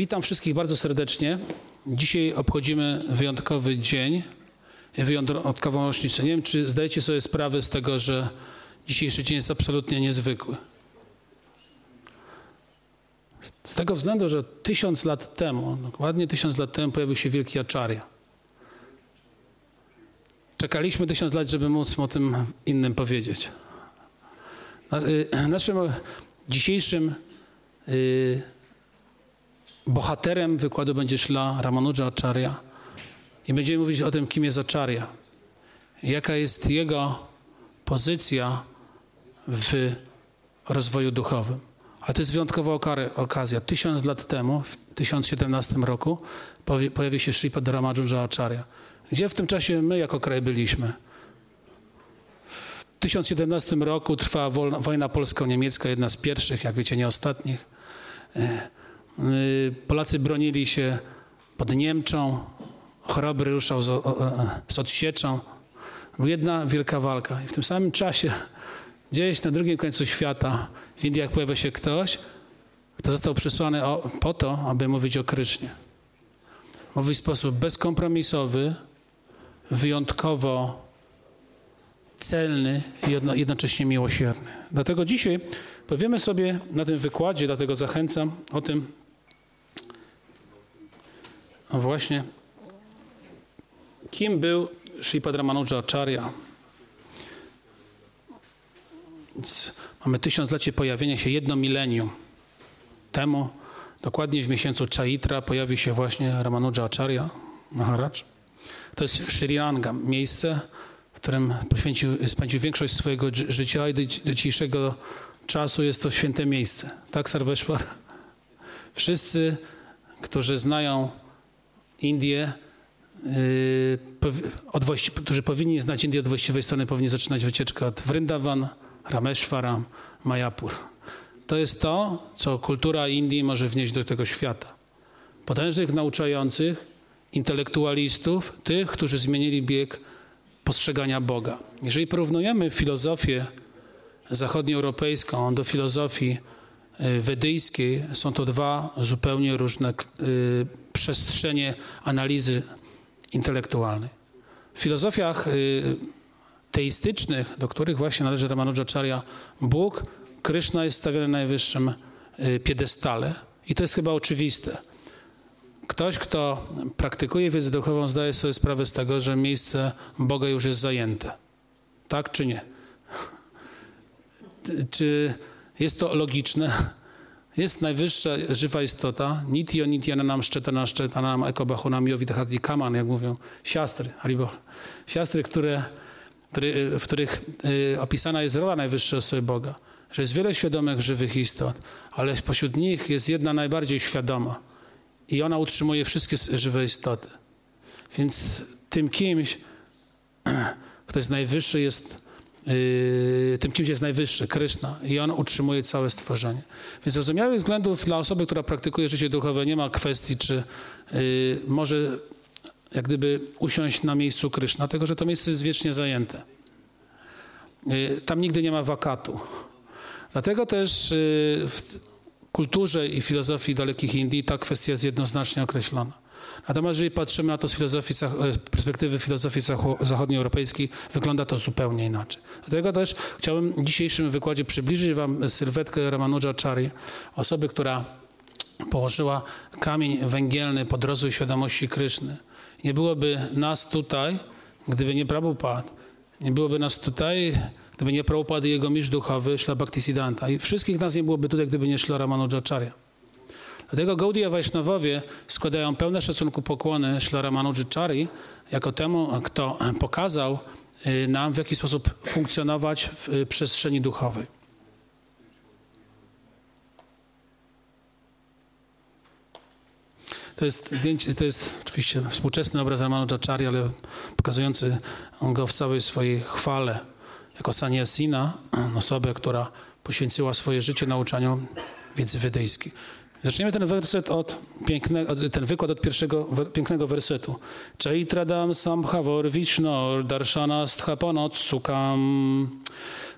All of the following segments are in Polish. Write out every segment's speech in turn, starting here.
Witam wszystkich bardzo serdecznie. Dzisiaj obchodzimy wyjątkowy dzień, wyjątkową rocznicę. Nie wiem, czy zdajecie sobie sprawę z tego, że dzisiejszy dzień jest absolutnie niezwykły. Z tego względu, że tysiąc lat temu, dokładnie tysiąc lat temu pojawił się wielki Acharya. Czekaliśmy tysiąc lat, żeby móc o tym innym powiedzieć. Y, naszym dzisiejszym y, bohaterem wykładu będzie szla Ramanuja Acharya i będziemy mówić o tym, kim jest Acharya, jaka jest jego pozycja w rozwoju duchowym. A to jest wyjątkowa okazja. Tysiąc lat temu, w 1017 roku, pojawił się Sripad Ramanuja Acharya. Gdzie w tym czasie my jako kraj byliśmy? W 1017 roku trwa wojna polsko-niemiecka, jedna z pierwszych, jak wiecie, nie ostatnich. E, y, Polacy bronili się pod Niemczą, Chorobry ruszał z, z odsieczą. Była jedna wielka walka. I w tym samym czasie, gdzieś na drugim końcu świata, w Indiach pojawia się ktoś, kto został przysłany o, po to, aby mówić o Krysznie. Mówi w sposób bezkompromisowy, wyjątkowo celny i jednocześnie miłosierny. Dlatego dzisiaj powiemy sobie na tym wykładzie, dlatego zachęcam o tym właśnie, kim był Sripad Ramanuja Acharya. Więc mamy tysiąclecie pojawienia się, jedno milenium temu, dokładnie w miesiącu Chaitra pojawił się właśnie Ramanuja Acharya Maharaj. To jest Sri Ranga, miejsce, w którym poświęcił, spędził większość swojego życia i do, do dzisiejszego czasu jest to święte miejsce. Tak, Sarveshwar? Wszyscy, którzy znają Indię, yy, którzy powinni znać Indię od właściwej strony, powinni zaczynać wycieczkę od Vrindavan, Rameshwaram, Mayapur. To jest to, co kultura Indii może wnieść do tego świata. Potężnych nauczających, intelektualistów, tych, którzy zmienili bieg postrzegania Boga. Jeżeli porównujemy filozofię zachodnioeuropejską do filozofii y, wedyjskiej, są to dwa zupełnie różne y, przestrzenie analizy intelektualnej. W filozofiach y, teistycznych, do których właśnie należy Ramanujacharya, Bóg, Kryszna jest stawiany na najwyższym piedestale i to jest chyba oczywiste. Ktoś, kto praktykuje wiedzę duchową, zdaje sobie sprawę z tego, że miejsce Boga już jest zajęte. Tak czy nie? Czy jest to logiczne? Jest najwyższa żywa istota, nityo nityananam szczetanam szczetanam ekobachunam yovitahati kaman, jak mówią siastry, haribol. Siastry, które, w których y, opisana jest rola najwyższej osoby Boga. Że jest wiele świadomych, żywych istot, ale spośród nich jest jedna najbardziej świadoma i ona utrzymuje wszystkie żywe istoty. Więc tym kimś, kto jest najwyższy, jest tym kimś jest najwyższy, Kryszna i on utrzymuje całe stworzenie. Więc zrozumiałych względów dla osoby, która praktykuje życie duchowe nie ma kwestii, czy yy, może jak gdyby usiąść na miejscu Kryszna, dlatego że to miejsce jest wiecznie zajęte. Yy, tam nigdy nie ma wakatu. Dlatego też yy, w, kulturze i filozofii dalekich Indii ta kwestia jest jednoznacznie określona. Natomiast jeżeli patrzymy na to z filozofii, e, perspektywy filozofii zachodnioeuropejskiej, wygląda to zupełnie inaczej. Dlatego też chciałbym w dzisiejszym wykładzie przybliżyć Wam sylwetkę Ramanuja Chary, osoby, która położyła kamień węgielny pod rozwój świadomości Kryszny. Nie byłoby nas tutaj, gdyby nie Prabhupada. Nie byłoby nas tutaj, gdyby nie Prabhupada i jego mistrz duchowy, Śla Bhaktisiddhanta. I wszystkich nas nie byłoby tutaj, gdyby nie Śla Ramanujacharya. Dlatego Gaudiya Vaishnawowie składają pełne szacunku pokłony Śla Ramanujacharya jako temu, kto pokazał y, nam, w jaki sposób funkcjonować w y, przestrzeni duchowej. To jest, to jest oczywiście współczesny obraz Ramanujacharya, ale pokazujący go w całej swojej chwale jako saniasina, osobę, która poświęciła swoje życie nauczaniu wiedzy wedyjskiej. Zaczniemy ten werset od pięknego, ten wykład od pierwszego pięknego wersetu. Chaitradam samhavor vishnor darshana sthapanot sukam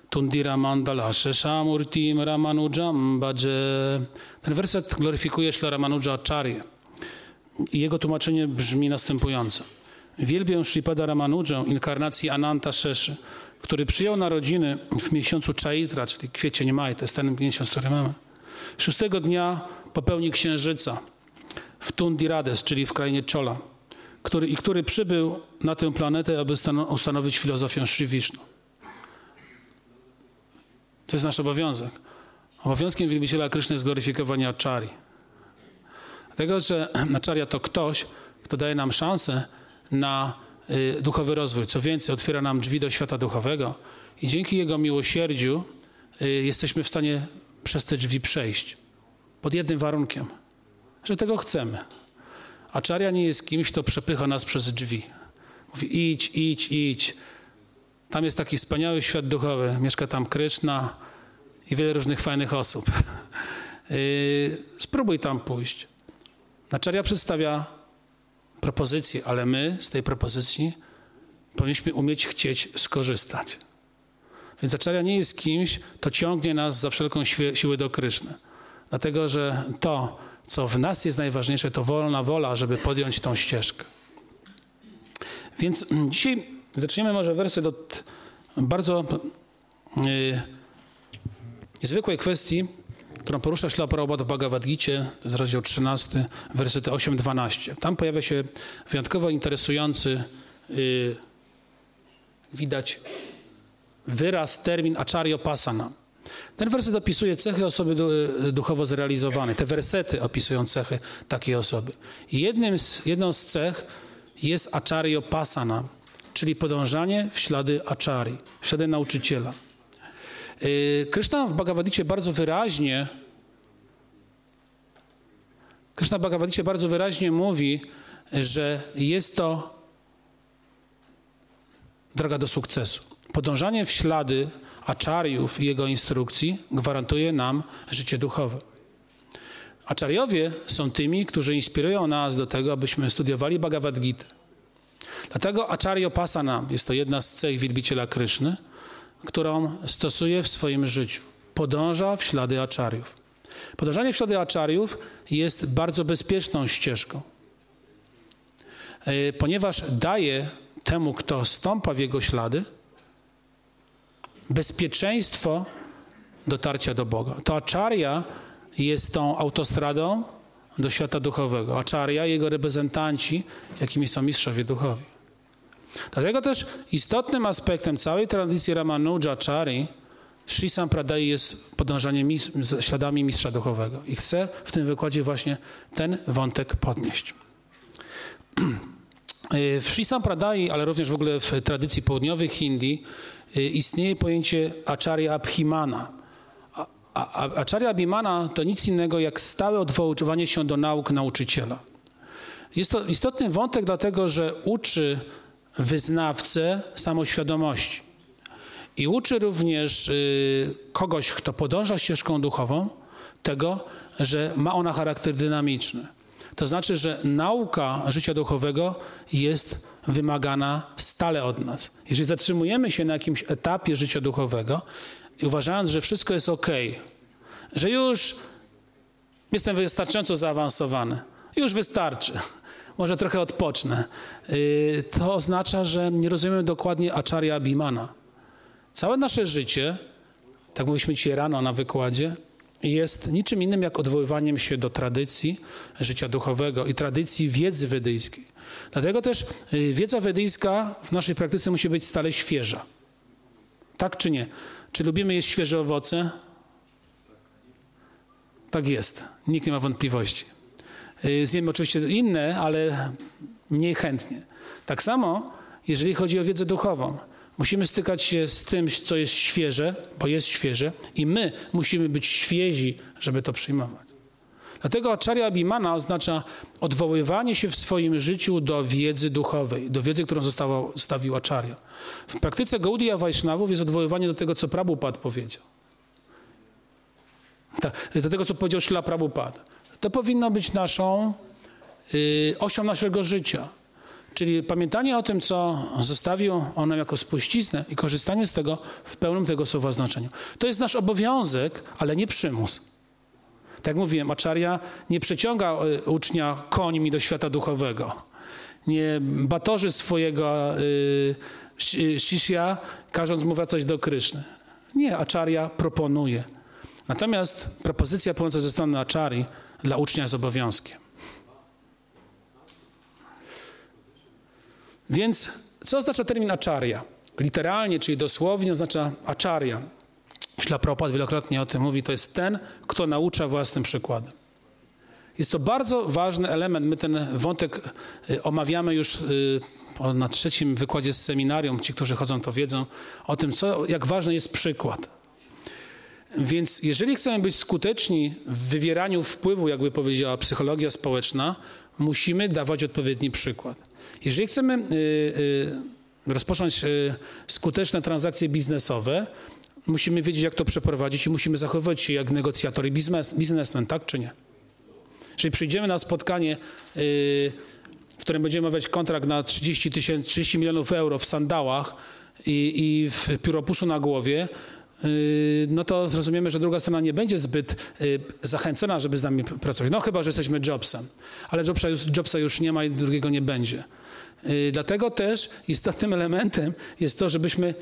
Tundira Mandala Sheshamurtim Ramanujam Bhaje. Ten werset gloryfikuje Śla Ramanuja Acharya. Jego tłumaczenie brzmi następująco. Wielbię Shripada Ramanuja, inkarnacji Ananta Sheszy, który przyjął narodziny w miesiącu Chaitra, czyli kwiecień maj, to jest ten miesiąc, który mamy. Szóstego dnia popełni księżyca w Tundirades, czyli w krainie Chola, który, i który przybył na tę planetę, aby ustanowić filozofię Sri Vishnu. To jest nasz obowiązek. Obowiązkiem wielbiciela Kryszny jest gloryfikowanie Achari. Dlatego, że Acharya to ktoś, kto daje nam szansę na y, duchowy rozwój. Co więcej, otwiera nam drzwi do świata duchowego i dzięki Jego miłosierdziu y, jesteśmy w stanie przez te drzwi przejść. Pod jednym warunkiem, że tego chcemy. Acharya nie jest kimś, kto przepycha nas przez drzwi. Mówi idź, idź, idź. Tam jest taki wspaniały świat duchowy. Mieszka tam Kryszna i wiele różnych fajnych osób. Yy, spróbuj tam pójść. Acharya przedstawia propozycję, ale my z tej propozycji powinniśmy umieć chcieć skorzystać. Więc Acharya nie jest kimś, kto ciągnie nas za wszelką siłę do Kryszny. Dlatego, że to, co w nas jest najważniejsze, to wolna wola, żeby podjąć tą ścieżkę. Więc dzisiaj zaczniemy może werset od bardzo yy, niezwykłej kwestii, którą porusza Śla Prabhupada w Bhagavad Gita, jest rozdział 13, wersety 8-12. Tam pojawia się wyjątkowo interesujący, yy, widać wyraz, termin acharyopasana. Ten werset opisuje cechy osoby duchowo zrealizowanej. Te wersety opisują cechy takiej osoby. Jednym z, jedną z cech jest acharyopasana, czyli podążanie w ślady achary, w ślady nauczyciela. Y, Krishna w Bhagavad bardzo wyraźnie Krishna w Bhagavad bardzo wyraźnie mówi, że jest to droga do sukcesu. Podążanie w ślady aczariów i jego instrukcji gwarantuje nam życie duchowe. Aczariowie są tymi, którzy inspirują nas do tego, abyśmy studiowali Bhagavad Gita. Dlatego Acharya Pasana jest to jedna z cech wielbiciela Kryszny, którą stosuje w swoim życiu. Podąża w ślady aczariów. Podążanie w ślady aczariów jest bardzo bezpieczną ścieżką, e, ponieważ daje temu, kto stąpa w jego ślady, bezpieczeństwo dotarcia do Boga. To aczaria jest tą autostradą do świata duchowego. Aczaria, jego reprezentanci, jakimi są mistrzowie duchowi. Dlatego też istotnym aspektem całej tradycji Ramanuja Chari Sri Sampradai jest podążanie mis śladami mistrza duchowego. I chcę w tym wykładzie właśnie ten wątek podnieść. W Sri Sampradai, ale również w ogóle w tradycji południowej Hindi istnieje pojęcie Acharya Abhimana. Acharya Abhimana to nic innego jak stałe odwoływanie się do nauk nauczyciela. Jest to istotny wątek, dlatego że uczy wyznawcę samoświadomości. I uczy również y, kogoś, kto podąża ścieżką duchową, tego, że ma ona charakter dynamiczny. To znaczy, że nauka życia duchowego jest wymagana stale od nas. Jeżeli zatrzymujemy się na jakimś etapie życia duchowego i uważając, że wszystko jest ok, że już jestem wystarczająco zaawansowany, już wystarczy, może trochę odpocznę, y, to oznacza, że nie rozumiemy dokładnie Acharya Abhimana. Całe nasze życie, tak mówiliśmy dzisiaj rano na wykładzie, jest niczym innym jak odwoływaniem się do tradycji życia duchowego i tradycji wiedzy wedyjskiej. Dlatego też y, wiedza wedyjska w naszej praktyce musi być stale świeża. Tak czy nie? Czy lubimy jeść świeże owoce? Tak jest. Nikt nie ma wątpliwości. Y, zjemy oczywiście inne, ale mniej chętnie. Tak samo, jeżeli chodzi o wiedzę duchową. Musimy stykać się z tym, co jest świeże, bo jest świeże, i my musimy być świezi, żeby to przyjmować. Dlatego acharya abhimana oznacza odwoływanie się w swoim życiu do wiedzy duchowej, do wiedzy, którą zostało, zostawił acharya. W praktyce Gaudiya Vaishnavów jest odwoływanie do tego, co Prabhupada powiedział. do tego, co powiedział Śla Prabhupada. To powinno być naszą y, osią naszego życia. Czyli pamiętanie o tym, co zostawił on nam jako spuściznę i korzystanie z tego w pełnym tego słowa znaczeniu. To jest nasz obowiązek, ale nie przymus. Tak jak mówiłem, Acharya nie przeciąga e, ucznia końmi do świata duchowego. Nie batorzy swojego y, shishya, każąc mu wracać do Kryszny. Nie, Acharya proponuje. Natomiast propozycja płynąca ze strony Achary dla ucznia jest obowiązkiem. Więc co oznacza termin acharya? Literalnie, czyli dosłownie oznacza acharya. Śla wielokrotnie o tym mówi, to jest ten, kto naucza własnym przykładem. Jest to bardzo ważny element. My ten wątek y, omawiamy już y, na trzecim wykładzie z seminarium. Ci, którzy chodzą, to wiedzą o tym, co, jak ważny jest przykład. Więc jeżeli chcemy być skuteczni w wywieraniu wpływu, jakby powiedziała psychologia społeczna, musimy dawać odpowiedni przykład. Jeżeli chcemy y, y, rozpocząć y, skuteczne transakcje biznesowe, musimy wiedzieć, jak to przeprowadzić i musimy zachowywać się jak negocjator i biznes, biznesmen, tak czy nie? Jeżeli przyjdziemy na spotkanie, w którym będziemy omawiać kontrakt na 30, 30 milionów euro w sandałach i, i w pióropuszu na głowie, no to zrozumiemy, że druga strona nie będzie zbyt zachęcona, żeby z nami pracować. No chyba, że jesteśmy Jobsem. Ale Jobsa już, Jobsa już nie ma i drugiego nie będzie. Y, dlatego też istotnym elementem jest to, żebyśmy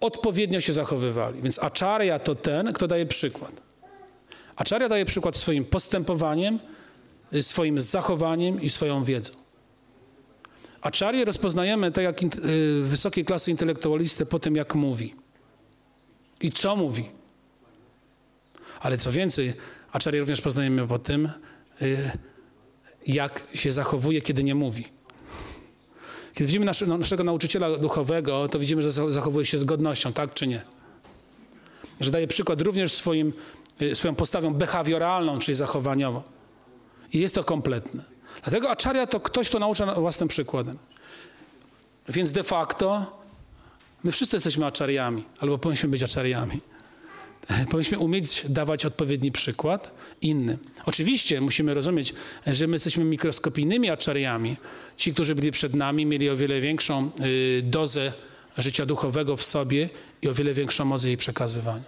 odpowiednio się zachowywali. Więc acharya to ten, kto daje przykład. Acharya daje przykład swoim postępowaniem, swoim zachowaniem i swoją wiedzą. Acharya rozpoznajemy tak jak wysokiej klasy intelektualistę po tym, jak mówi i co mówi. Ale co więcej, Acharya również poznajemy po tym, jak się zachowuje, kiedy nie mówi. Kiedy widzimy naszego, naszego nauczyciela duchowego, to widzimy, że zachowuje się z godnością, tak czy nie? Że daje przykład również swoim, y, swoją postawą behawioralną, czyli zachowaniową. I jest to kompletne. Dlatego acharya to ktoś, kto naucza własnym przykładem. Więc de facto my wszyscy jesteśmy aczariami, albo powinniśmy być aczariami. powinniśmy umieć dawać odpowiedni przykład innym. Oczywiście musimy rozumieć, że my jesteśmy mikroskopijnymi aczariami. Ci, którzy byli przed nami, mieli o wiele większą y, dozę życia duchowego w sobie i o wiele większą moc jej przekazywania.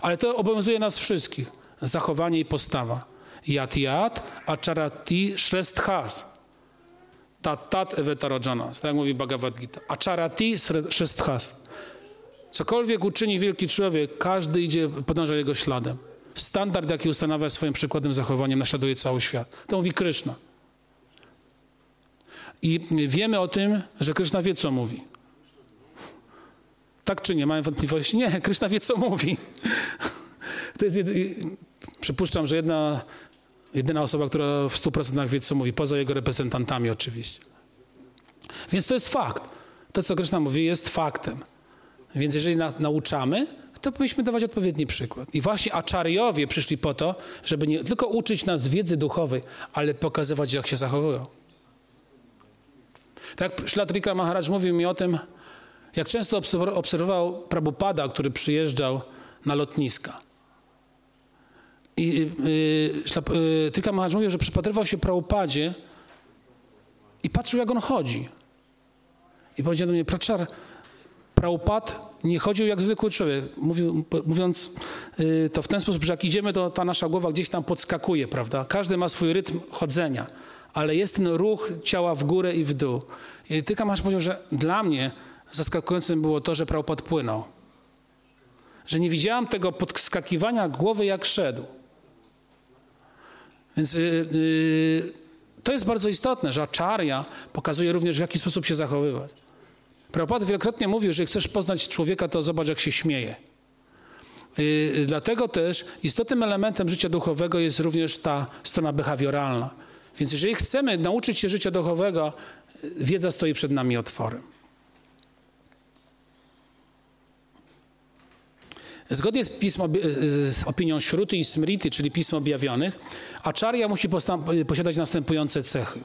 Ale to obowiązuje nas wszystkich. Zachowanie i postawa. Yat yat acharati shrestkhas. Tat tat evetarojanas. Tak mówi Bhagavad Gita. Acharati shrestkhas. Cokolwiek uczyni wielki człowiek, każdy idzie, podąża jego śladem. Standard, jaki ustanawia swoim przykładem, zachowaniem, naśladuje cały świat. To mówi Kryszna. I wiemy o tym, że Kryszna wie, co mówi. Tak czy nie? Mają wątpliwości? Nie, Kryszna wie, co mówi. To jest, jedy... przypuszczam, że jedna, jedyna osoba, która w 100% wie, co mówi, poza jego reprezentantami oczywiście. Więc to jest fakt. To, co Kryszna mówi, jest faktem. Więc jeżeli na, nauczamy, to powinniśmy dawać odpowiedni przykład. I właśnie aczariowie przyszli po to, żeby nie tylko uczyć nas wiedzy duchowej, ale pokazywać, jak się zachowują. Tak jak Szlatrika Maharaj mówił mi o tym, jak często obserwował Prabhupada, który przyjeżdżał na lotniska. I yy, yy, Trika Maharaj mówił, że przypatrywał się Prabhupadzie i patrzył, jak on chodzi. I powiedział do mnie, Praczar, Prabhupad nie chodził jak zwykły człowiek, Mówił, mówiąc yy, to w ten sposób, że jak idziemy, to ta nasza głowa gdzieś tam podskakuje, prawda? Każdy ma swój rytm chodzenia, ale jest ten ruch ciała w górę i w dół. I tylko masz powiedział, że dla mnie zaskakującym było to, że Prabhupad płynął. Że nie widziałam tego podskakiwania głowy, jak szedł. Więc yy, to jest bardzo istotne, że acharya pokazuje również, w jaki sposób się zachowywać. Prabhupada wielokrotnie mówił, że chcesz poznać człowieka, to zobacz, jak się śmieje. Yy, dlatego też istotnym elementem życia duchowego jest również ta strona behawioralna. Więc jeżeli chcemy nauczyć się życia duchowego, wiedza stoi przed nami otworem. Zgodnie z, pismo, z opinią Śruty i Smrity, czyli pism objawionych, acharya musi posiadać następujące cechy.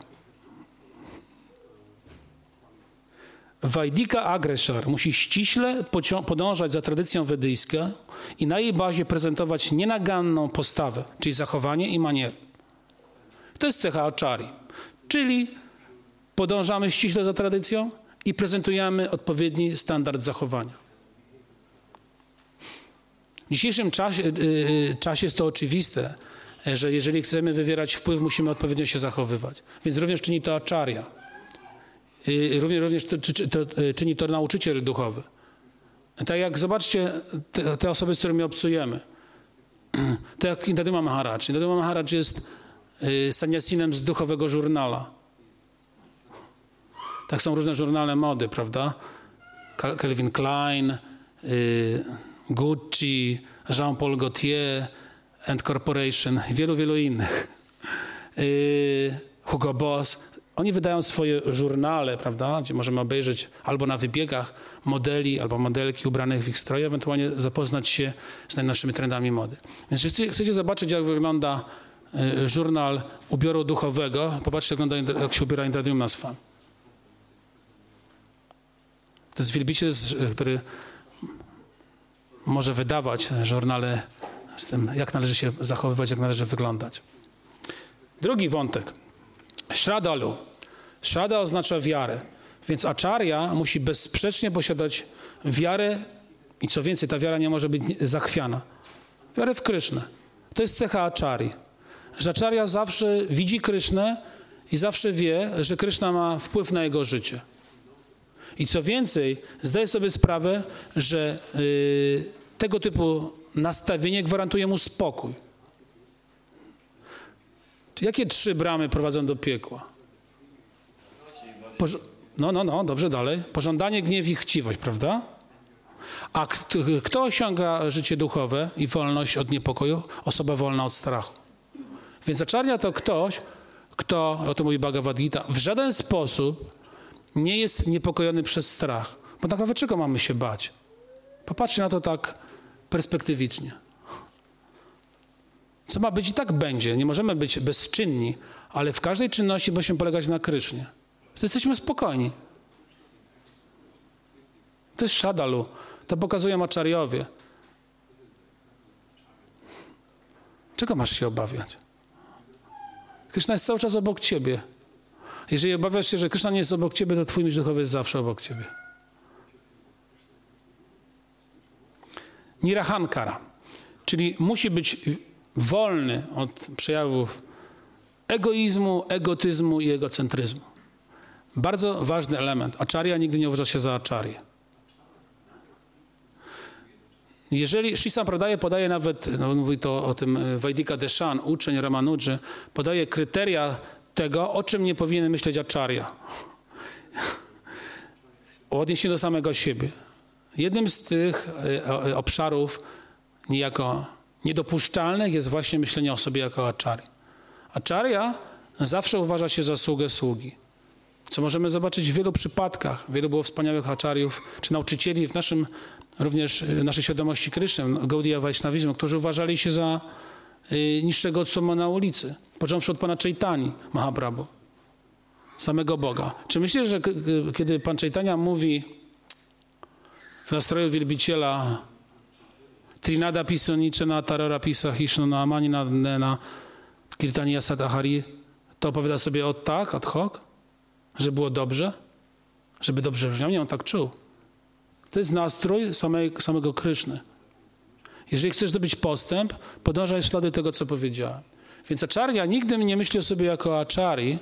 Wajdika agresor musi ściśle podążać za tradycją wedyjską i na jej bazie prezentować nienaganną postawę, czyli zachowanie i maniery. To jest cecha aczari, czyli podążamy ściśle za tradycją i prezentujemy odpowiedni standard zachowania. W dzisiejszym czasie, yy, czasie jest to oczywiste, że jeżeli chcemy wywierać wpływ, musimy odpowiednio się zachowywać. Więc również czyni to aczaria. Yy, również, również to, to, to, czyni to nauczyciel duchowy. Tak jak zobaczcie te, te osoby, z którymi obcujemy. Tak jak Indaduma Maharaj. Indaduma Maharaj jest saniasinem z duchowego żurnala. Tak są różne żurnale mody, prawda? Calvin Klein, Gucci, Jean-Paul Gaultier and Corporation wielu, wielu innych. Yy, Hugo Boss. Oni wydają swoje żurnale, prawda, gdzie możemy obejrzeć albo na wybiegach modeli, albo modelki ubranych w ich stroje, ewentualnie zapoznać się z najnowszymi trendami mody. Więc jeśli chcecie zobaczyć, jak wygląda y, żurnal ubioru duchowego, popatrzcie, jak, się ubiera Indradium Nasfan. To jest wielbiciel, który może wydawać żurnale z tym, jak należy się zachowywać, jak należy wyglądać. Drugi wątek. Shradalu. Shrada oznacza wiarę. Więc acharya musi bezsprzecznie posiadać wiarę i co więcej, ta wiara nie może być zachwiana. Wiarę w Krysznę. To jest cecha aczari. Że acharya zawsze widzi Krysznę i zawsze wie, że Kryszna ma wpływ na jego życie. I co więcej, zdaje sobie sprawę, że yy, tego typu nastawienie gwarantuje mu spokój. Jakie trzy bramy prowadzą do piekła? Poż no, no, no, dobrze, dalej. Pożądanie, gniew i chciwość, prawda? A kto, osiąga życie duchowe i wolność od niepokoju? Osoba wolna od strachu. Więc aczarnia to ktoś, kto, o tym mówi Bhagavad Gita, w żaden sposób nie jest niepokojony przez strach. Bo tak naprawdę czego mamy się bać? Popatrzcie na to tak perspektywicznie. Co ma być i tak będzie. Nie możemy być bezczynni, ale w każdej czynności musimy polegać na Krysznie. To jesteśmy spokojni. To jest szadalu. To pokazują aczariowie. Czego masz się obawiać? Kryszna jest cały czas obok ciebie. Jeżeli obawiasz się, że Kryszna nie jest obok ciebie, to twój mistrz duchowy jest zawsze obok ciebie. Nirahankara, czyli musi być wolny od przejawów egoizmu, egotyzmu i egocentryzmu. Bardzo ważny element. Acharya nigdy nie uważa się za aczarię. Jeżeli Sri Sampradaye podaje nawet, no mówi to o tym Vaidika Deshan, uczeń Ramanudży, podaje kryteria tego, o czym nie powinien myśleć acharya. O odniesieniu do samego siebie. Jednym z tych e, e, obszarów niejako niedopuszczalnych jest właśnie myślenie o sobie jako aczary. Acharya zawsze uważa się za sługę sługi. Co możemy zobaczyć w wielu przypadkach. Wielu było wspaniałych aczariów, czy nauczycieli w naszym, również w naszej świadomości Krysznem, Gaudiya Vaishnavizmu, którzy uważali się za y, niższego od suma na ulicy. Począwszy od pana Chaitani, Mahaprabhu, samego Boga. Czy myślisz, że kiedy pan Chaitanya mówi nastroju wielbiciela Trinada Pisoniczena, Tarara Pisa Hishnuna, Amanina Nena, Kirtania Satahari, to opowiada sobie od tak, ad hoc, że było dobrze, żeby dobrze brzmiał. Nie, on tak czuł. To jest nastrój samej, samego Kryszny. Jeżeli chcesz zdobyć postęp, podążaj w ślady tego, co powiedziałem. Więc acharya nigdy nie myśli o sobie jako aczari,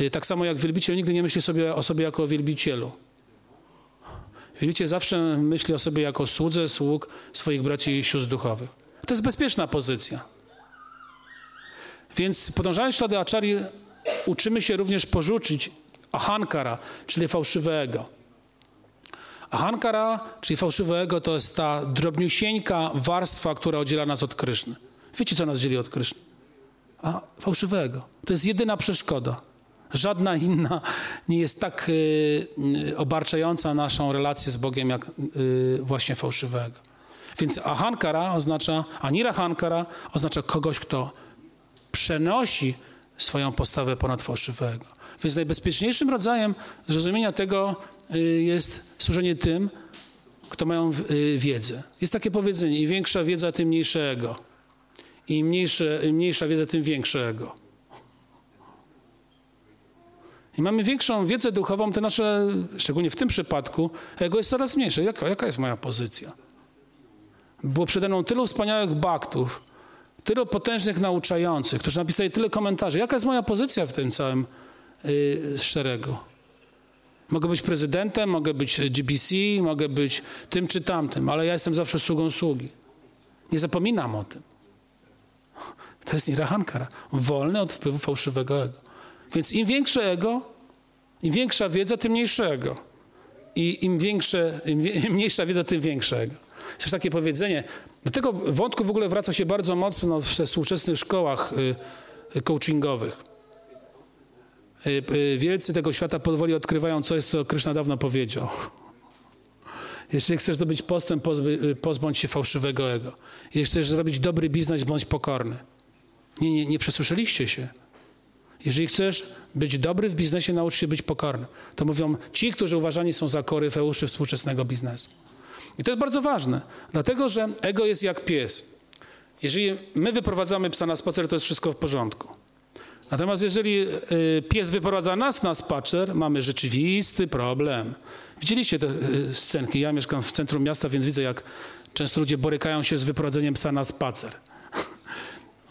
y, tak samo jak wielbiciel nigdy nie myśli sobie o sobie jako wielbicielu. Wielbiciel zawsze myśli o sobie jako słudze sług swoich braci i sióstr duchowych. To jest bezpieczna pozycja. Więc podążając ślady aczari, uczymy się również porzucić ahankara, czyli fałszywego. Ahankara, czyli fałszywego, to jest ta drobniusieńka warstwa, która oddziela nas od Kryszny. Wiecie, co nas dzieli od Kryszny? A fałszywego. To jest jedyna przeszkoda. Żadna inna nie jest tak y, y, obarczająca naszą relację z Bogiem, jak y, właśnie fałszywego. Więc ahankara oznacza, anirahankara oznacza kogoś, kto przenosi swoją postawę ponad fałszywego. Więc najbezpieczniejszym rodzajem zrozumienia tego jest służenie tym, kto mają wiedzę. Jest takie powiedzenie, im większa wiedza, tym mniejszego. Im, mniejsze, im mniejsza wiedza, tym większego. I mamy większą wiedzę duchową, to nasze, szczególnie w tym przypadku, ego jest coraz mniejsze. Jaka, jaka jest moja pozycja? Było przede mną tylu wspaniałych baktów, tylu potężnych nauczających, którzy napisali tyle komentarzy. Jaka jest moja pozycja w tym całym yy, szeregu? Mogę być prezydentem, mogę być GBC, mogę być tym czy tamtym, ale ja jestem zawsze sługą sługi. Nie zapominam o tym. To jest nirahankara. Wolny od wpływu fałszywego ego. Więc im większe ego, im większa wiedza, tym mniejsze ego. I im, większe, im, mniejsza wiedza, tym większe ego. Jest takie powiedzenie. Do tego wątku w ogóle wraca się bardzo mocno w współczesnych szkołach y, y, coachingowych. Y, wielcy tego świata powoli odkrywają coś, co Krishna dawno powiedział. Jeśli chcesz zdobyć postęp, pozbądź się fałszywego ego. Jeśli chcesz zrobić dobry biznes, bądź pokorny. Nie, nie, nie przesłyszeliście się. Jeżeli chcesz być dobry w biznesie, naucz się być pokorny. To mówią ci, którzy uważani są za koryfeuszy współczesnego biznesu. I to jest bardzo ważne, dlatego że ego jest jak pies. Jeżeli my wyprowadzamy psa na spacer, to jest wszystko w porządku. Natomiast jeżeli y, pies wyprowadza nas na spacer, mamy rzeczywisty problem. Widzieliście te y, scenki? Ja mieszkam w centrum miasta, więc widzę, jak często ludzie borykają się z wyprowadzeniem psa na spacer.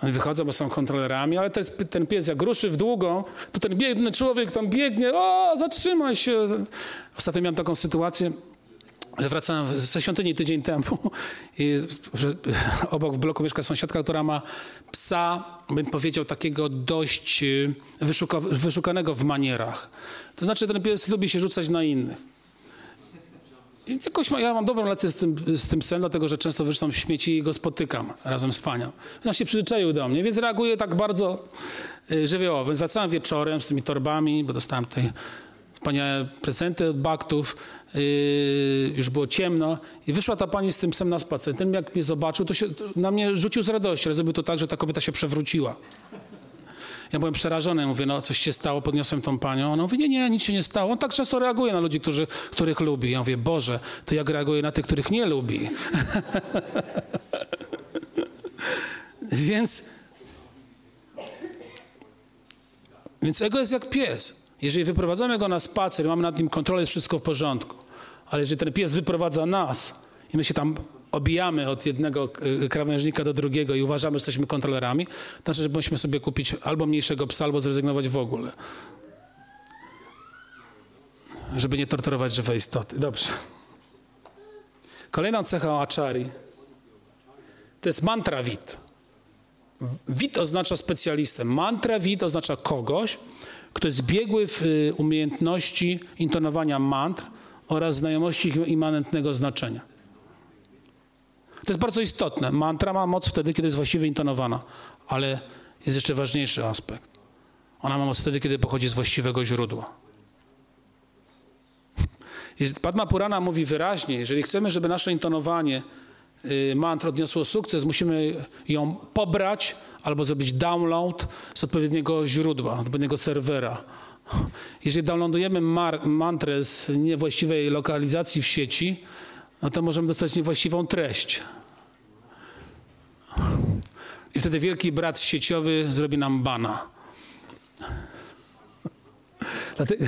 Oni wychodzą, bo są kontrolerami, ale ten, ten pies jak ruszy w długą, to ten biedny człowiek tam biegnie, o, zatrzymaj się. Ostatnio miałem taką sytuację, że wracałem ze świątyni tydzień temu i obok w bloku mieszka sąsiadka, która ma psa, bym powiedział, takiego dość y, wyszuka, wyszukanego w manierach. To znaczy ten pies lubi się rzucać na innych. Więc jakoś ma, ja mam dobrą relację z tym, z tym psem, dlatego że często wyrzucam śmieci i go spotykam razem z panią. On się przyzwyczaił do mnie, więc reaguje tak bardzo y, żywiołowo. Więc wracałem wieczorem z tymi torbami, bo dostałem tutaj wspaniałe prezenty od baktów. Yy, już było ciemno i wyszła ta pani z tym psem na spacer. Ten jak mnie zobaczył, to się na mnie rzucił z radości, ale zrobił to tak, że ta kobieta się przewróciła. Ja byłem przerażony, mówię, no coś się stało, podniosłem tą panią. Ona mówi, nie, nie, nic się nie stało. On tak często reaguje na ludzi, którzy, których lubi. Ja mówię, Boże, to jak reaguje na tych, których nie lubi. więc, więc ego jest jak pies. Jeżeli wyprowadzamy go na spacer, mamy nad nim kontrolę, jest wszystko w porządku. Ale jeżeli ten pies wyprowadza nas i my się tam obijamy od jednego e, krawężnika do drugiego i uważamy, że jesteśmy kontrolerami, to znaczy, że powinniśmy sobie kupić albo mniejszego psa, albo zrezygnować w ogóle. Żeby nie torturować żywej istoty. Dobrze. Kolejna cecha achari to jest mantra wit. Wit oznacza specjalistę. Mantra wit oznacza kogoś, kto jest biegły w y, umiejętności intonowania mantr oraz znajomości ich immanentnego znaczenia. To jest bardzo istotne. Mantra ma moc wtedy, kiedy jest właściwie intonowana, ale jest jeszcze ważniejszy aspekt. Ona ma moc wtedy, kiedy pochodzi z właściwego źródła. Padma Purana mówi wyraźnie, jeżeli chcemy, żeby nasze intonowanie y, mantr odniosło sukces, musimy ją pobrać albo zrobić download z odpowiedniego źródła, odpowiedniego serwera. Jeżeli downloadujemy mantrę z niewłaściwej lokalizacji w sieci, no to możemy dostać niewłaściwą treść. I wtedy wielki brat sieciowy zrobi nam bana. Dlatego,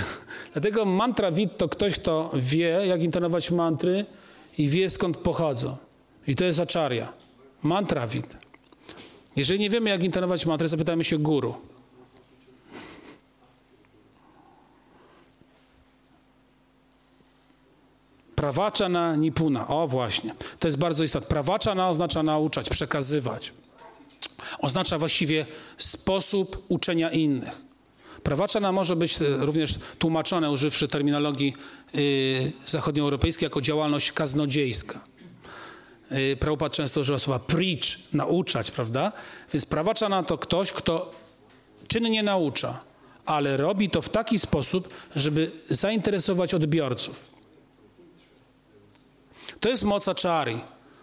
dlatego mantra wid to ktoś, kto wie, jak intonować mantry i wie, skąd pochodzą. I to jest aczaria. Mantra wid. Jeżeli nie wiemy, jak intonować mantrę, zapytajmy się guru. Prawaczana nipuna. O właśnie. To jest bardzo istotne. Prawaczana oznacza nauczać, przekazywać. Oznacza właściwie sposób uczenia innych. Prawaczana może być e, również tłumaczone, używszy terminologii yy, zachodnioeuropejskiej, jako działalność kaznodziejska. Yy, często używa słowa preach, nauczać, prawda? Więc prawaczana to ktoś, kto czynnie naucza, ale robi to w taki sposób, żeby zainteresować odbiorców. To jest moc Achari.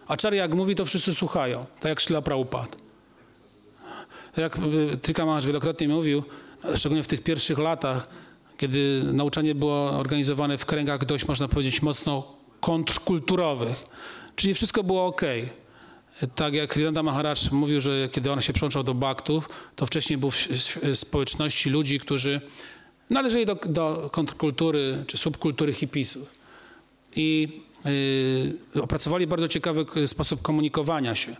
Achari jak mówi, to wszyscy słuchają, tak jak Szla Prabhupada. Tak jak y, Trikamasz wielokrotnie mówił, szczególnie w tych pierwszych latach, kiedy nauczanie było organizowane w kręgach dość, można powiedzieć, mocno kontrkulturowych, czyli wszystko było ok. Tak jak Ridanda Maharaj mówił, że kiedy on się przyłączał do baktów, to wcześniej był w społeczności ludzi, którzy Należeli do, do kontrkultury czy subkultury hipisów. I opracowali bardzo ciekawy sposób komunikowania się.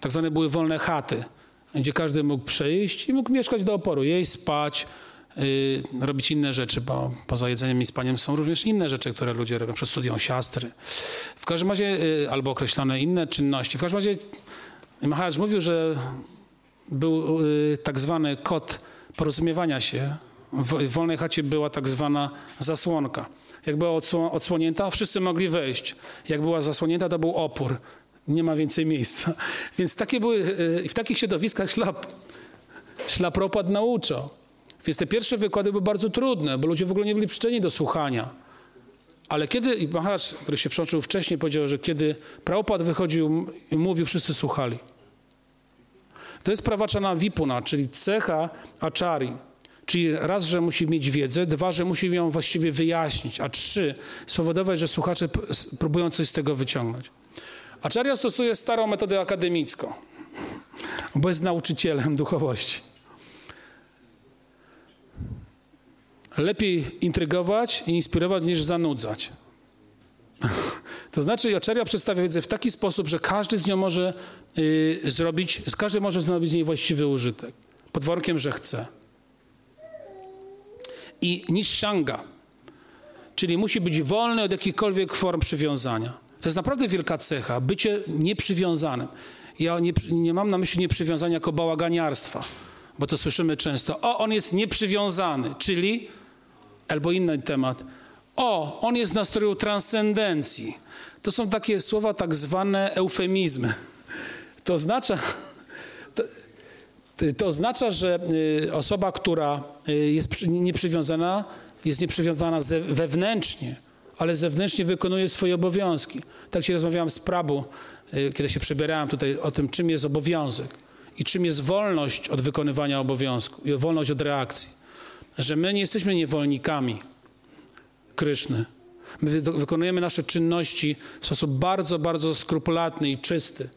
Tak zwane były wolne chaty, gdzie każdy mógł przejść i mógł mieszkać do oporu, jeść, spać, yy, robić inne rzeczy, bo poza jedzeniem i spaniem są również inne rzeczy, które ludzie robią, przez studią siastry. W każdym razie, yy, albo określone inne czynności. W każdym razie Maharaj mówił, że był tak zwany kod porozumiewania się. W wolnej chacie była tak zwana zasłonka. Jak była odsłonięta, wszyscy mogli wejść. Jak była zasłonięta, to był opór. Nie ma więcej miejsca. Więc takie były, i w takich środowiskach szlap, szlapropad nauczał. Więc te pierwsze wykłady były bardzo trudne, bo ludzie w ogóle nie byli przyczynni do słuchania. Ale kiedy, i Maharaj, który się przełączył wcześniej, powiedział, że kiedy Prabhupada wychodził i mówił, wszyscy słuchali. To jest prawaczana vipuna, czyli cecha achari. Czyli raz, że musi mieć wiedzę, dwa, że musi ją właściwie wyjaśnić, a trzy, spowodować, że słuchacze próbują coś z tego wyciągnąć. Acharya stosuje starą metodę akademicką, bo jest nauczycielem duchowości. Lepiej intrygować i inspirować niż zanudzać. To znaczy, Acharya przedstawia wiedzę w taki sposób, że każdy z nią może y, zrobić, każdy może zrobić z niej właściwy użytek, pod warunkiem, że chce. I nishanga, czyli musi być wolny od jakichkolwiek form przywiązania. To jest naprawdę wielka cecha, bycie nieprzywiązanym. Ja nie, nie mam na myśli nieprzywiązania jako bałaganiarstwa, bo to słyszymy często. O, on jest nieprzywiązany, czyli, albo inny temat, o, on jest w nastroju transcendencji. To są takie słowa tak zwane eufemizmy. To oznacza, to, to oznacza, że y, osoba, która y, jest nieprzywiązana, jest nieprzywiązana wewnętrznie, ale zewnętrznie wykonuje swoje obowiązki. Tak się rozmawiałam z Prabu, y, kiedy się przebierałem tutaj o tym, czym jest obowiązek i czym jest wolność od wykonywania obowiązku i wolność od reakcji. Że my nie jesteśmy niewolnikami Kryszny. My wykonujemy nasze czynności w sposób bardzo, bardzo skrupulatny i czysty.